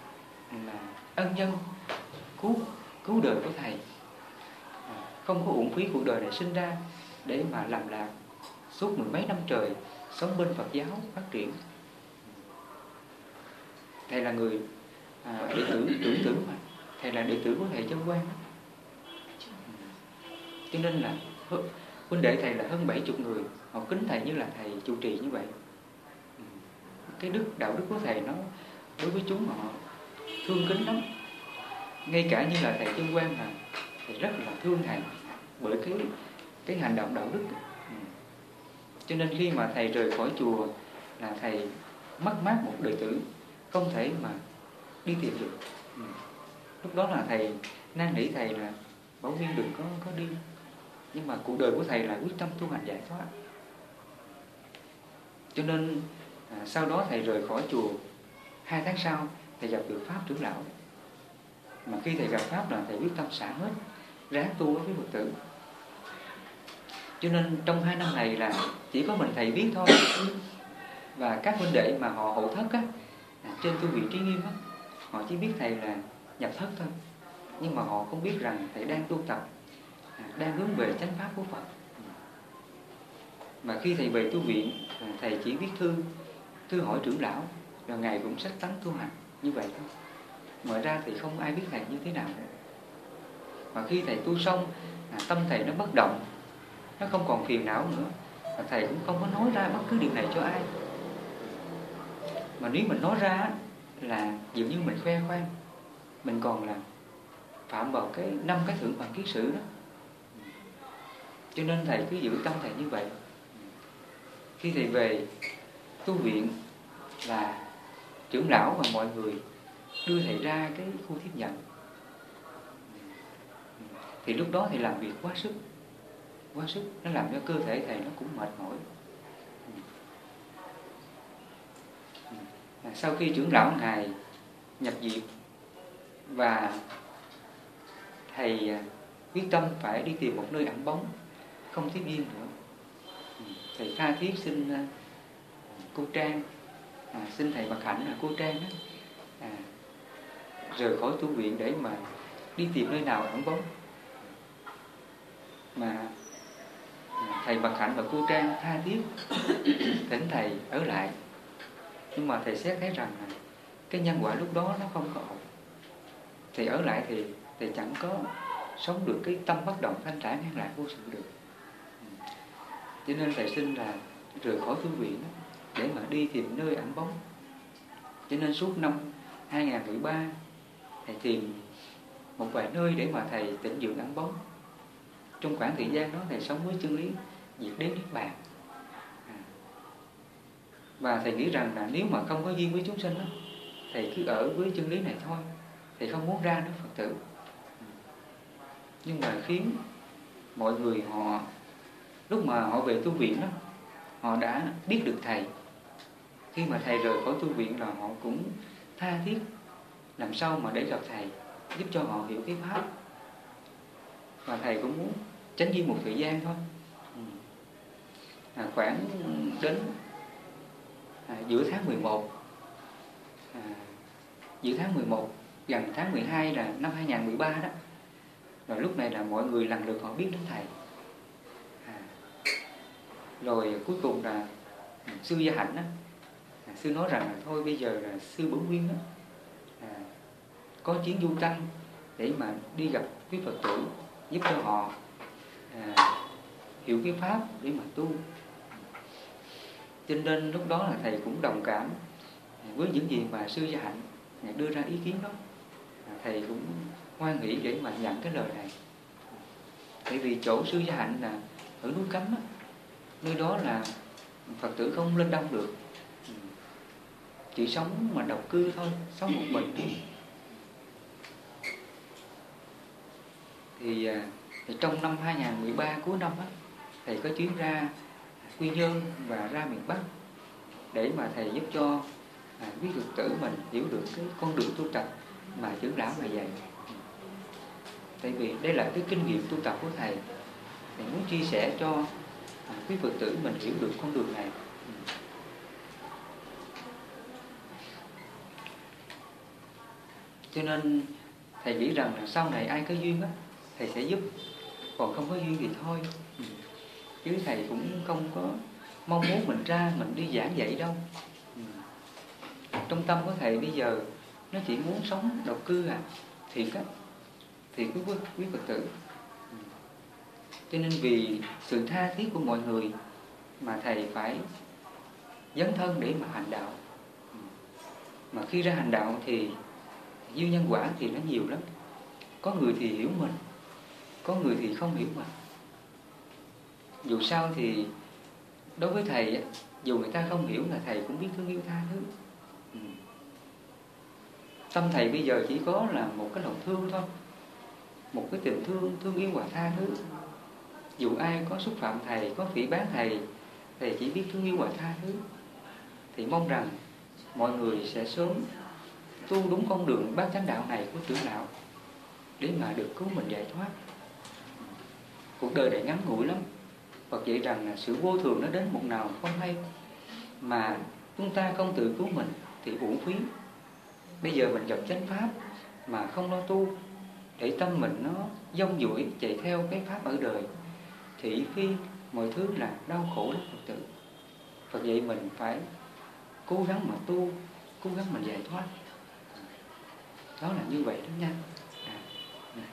là ân nhân cứu cứu đời của thầy. À, không có uổng phí cuộc đời này sinh ra để mà làm lạc suốt mười mấy năm trời sống bên Phật giáo phát triển. Thầy là người à, đệ tử tưởng tử mà. Thầy là đệ tử của thầy chân quan cho nên là huynh đệ thầy là hơn 70 người, họ kính thầy như là thầy chủ trì như vậy. Ừ. Cái đức, đạo đức của thầy nó, đối với chúng họ thương kính lắm. Ngay cả như là thầy chân quan mà, thầy rất là thương thầy bởi cái cái hành động đạo đức. Ừ. Cho nên khi mà thầy rời khỏi chùa là thầy mất mát một đời tử, không thể mà đi tìm được. Ừ. Lúc đó là thầy năn nỉ thầy là bảo viên đừng có có đi nhưng mà cuộc đời của thầy là quyết tâm tu hành giải thoát. Cho nên à, sau đó thầy rời khỏi chùa hai tháng sau thầy gặp được pháp trưởng lão. Mà khi thầy gặp pháp là thầy quyết tâm xả hết ráng tu với phật tử. Cho nên trong hai năm này là chỉ có mình thầy biết thôi. Và các huynh đệ mà họ hậu thất á à, trên tu vị trí nghiêm á họ chỉ biết thầy là nhập thất thôi. Nhưng mà họ không biết rằng thầy đang tu tập đang hướng về chánh pháp của Phật. Mà khi thầy về tu viện à, thầy chỉ viết thư thư hỏi trưởng lão, rồi ngài cũng sách tánh tu hành, như vậy thôi. Mở ra thì không ai biết thầy như thế nào mà khi thầy tu xong à, tâm thầy nó bất động, nó không còn phiền não nữa, và thầy cũng không có nói ra bất cứ điều này cho ai. Mà nếu mình nói ra là dường như mình khoe khoang, mình còn là phạm vào cái năm cái thượng bằng kiết sử đó cho nên thầy cứ giữ tâm thầy như vậy. Khi thầy về, tu viện là trưởng lão và mọi người đưa thầy ra cái khu tiếp nhận. Thì lúc đó thầy làm việc quá sức. Quá sức, nó làm cho cơ thể thầy nó cũng mệt mỏi. Sau khi trưởng lão ngài nhập viện và thầy à, quyết tâm phải đi tìm một nơi ẩn bóng không tiếp viên nữa. Ừ, thầy tha thiết xin à, cô trang à, xin thầy Bạc hạnh là cô trang đó, à, rời khỏi tu viện để mà đi tìm nơi nào ẩn bóng. Mà à, thầy Bạc hạnh và cô trang tha thiết thỉnh thầy ở lại. Nhưng mà thầy xét thấy rằng là cái nhân quả lúc đó nó không có ổn. Thì ở lại thì thầy chẳng có sống được cái tâm bất động thanh thản ngang lại vô sự được cho nên thầy xin là rời khỏi thư viện để mà đi tìm nơi ẩn bóng. Cho nên suốt năm 2013 thầy tìm một vài nơi để mà thầy tĩnh dưỡng ẩn bóng. Trong khoảng thời gian đó thầy sống với chân lý diệt đến niết bàn. À. và thầy nghĩ rằng là nếu mà không có duyên với chúng sinh đó, thầy cứ ở với chân lý này thôi thầy không muốn ra nữa phật tử. Ừ. Nhưng mà khiến mọi người họ lúc mà họ về tu viện đó họ đã biết được thầy. Khi mà thầy rời khỏi tu viện là họ cũng tha thiết làm sao mà để gặp thầy giúp cho họ hiểu cái pháp. Và thầy cũng muốn tránh đi một thời gian thôi. Ừ. À, khoảng đến à, giữa tháng 11 à, giữa tháng 11 gần tháng 12 là năm 2013 đó. Rồi lúc này là mọi người lần lượt họ biết đến thầy rồi cuối cùng là sư gia hạnh đó à, sư nói rằng là thôi bây giờ là sư bổn nguyên đó à, có chuyến du tranh để mà đi gặp quý phật tử giúp cho họ à, hiểu cái pháp để mà tu. Cho nên lúc đó là thầy cũng đồng cảm à, với những gì mà sư gia hạnh à, đưa ra ý kiến đó. Thầy cũng hoan hỷ để mà nhận cái lời này. Bởi vì chỗ sư gia hạnh là ở núi cấm á, nơi đó là phật tử không lên đông được. Chỉ sống mà độc cư thôi sống một mình thôi. Thì, à, thì trong năm 2013 cuối năm á, thầy có chuyến ra Quy Nhơn và ra miền Bắc để mà thầy giúp cho à, quý phật tử mình hiểu được cái con đường tu tập mà trưởng lão mà dạy. Tại vì đây là cái kinh nghiệm tu tập của thầy. Thầy muốn chia sẻ cho quý phật tử mình hiểu được con đường này. Cho nên thầy nghĩ rằng là sau này ai có duyên á thầy sẽ giúp. Còn không có duyên thì thôi. Chứ thầy cũng không có mong muốn mình ra mình đi giảng dạy đâu. Trong tâm của thầy bây giờ nó chỉ muốn sống độc cư à. Thiệt á. Thì quý, quý Phật tử cho nên vì sự tha thiết của mọi người mà thầy phải dấn thân để mà hành đạo. Mà khi ra hành đạo thì duyên nhân quả thì nó nhiều lắm. Có người thì hiểu mình, có người thì không hiểu mình. Dù sao thì đối với thầy dù người ta không hiểu là thầy cũng biết thương yêu tha thứ. Ừ. Tâm thầy bây giờ chỉ có là một cái lòng thương thôi, một cái tình thương thương yêu và tha thứ dù ai có xúc phạm thầy, có phỉ bán thầy thầy chỉ biết thương yêu và tha thứ. Thì mong rằng mọi người sẽ sớm tu đúng con đường bát chánh đạo này của trưởng lão để mà được cứu mình giải thoát. Cuộc đời này ngắn ngủi lắm. Phật dạy rằng là sự vô thường nó đến một nào không hay. Mà chúng ta không tự cứu mình thì uổng phí. Bây giờ mình gặp chánh pháp mà không lo tu, để tâm mình nó dông dũi chạy theo cái pháp ở đời thị phi mọi thứ là đau khổ lắm Phật tử. Phật dạy mình phải cố gắng mà tu cố gắng mình giải thoát. Đó là như vậy đó nha. À, à.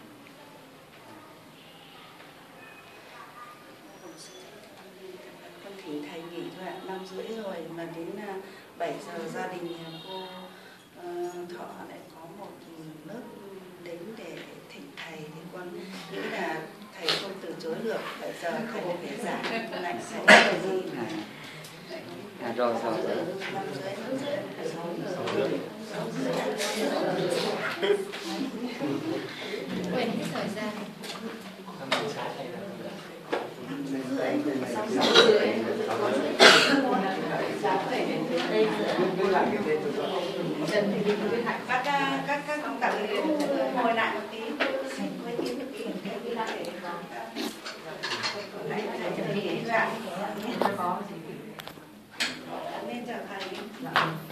con thỉnh thầy nghỉ thôi ạ. Năm rưỡi rồi mà đến à, 7 giờ gia đình nhà cô uh, thọ lại có một lớp đến để thỉnh thầy. Thì con nghĩ là thầy không từ chối được bây giờ thầy phải giảng con lại thầy là gì à, à rồi rồi. Quên hết thời gian. Các các các các bạn ngồi lại một 对啊，你再讲一次，反正就。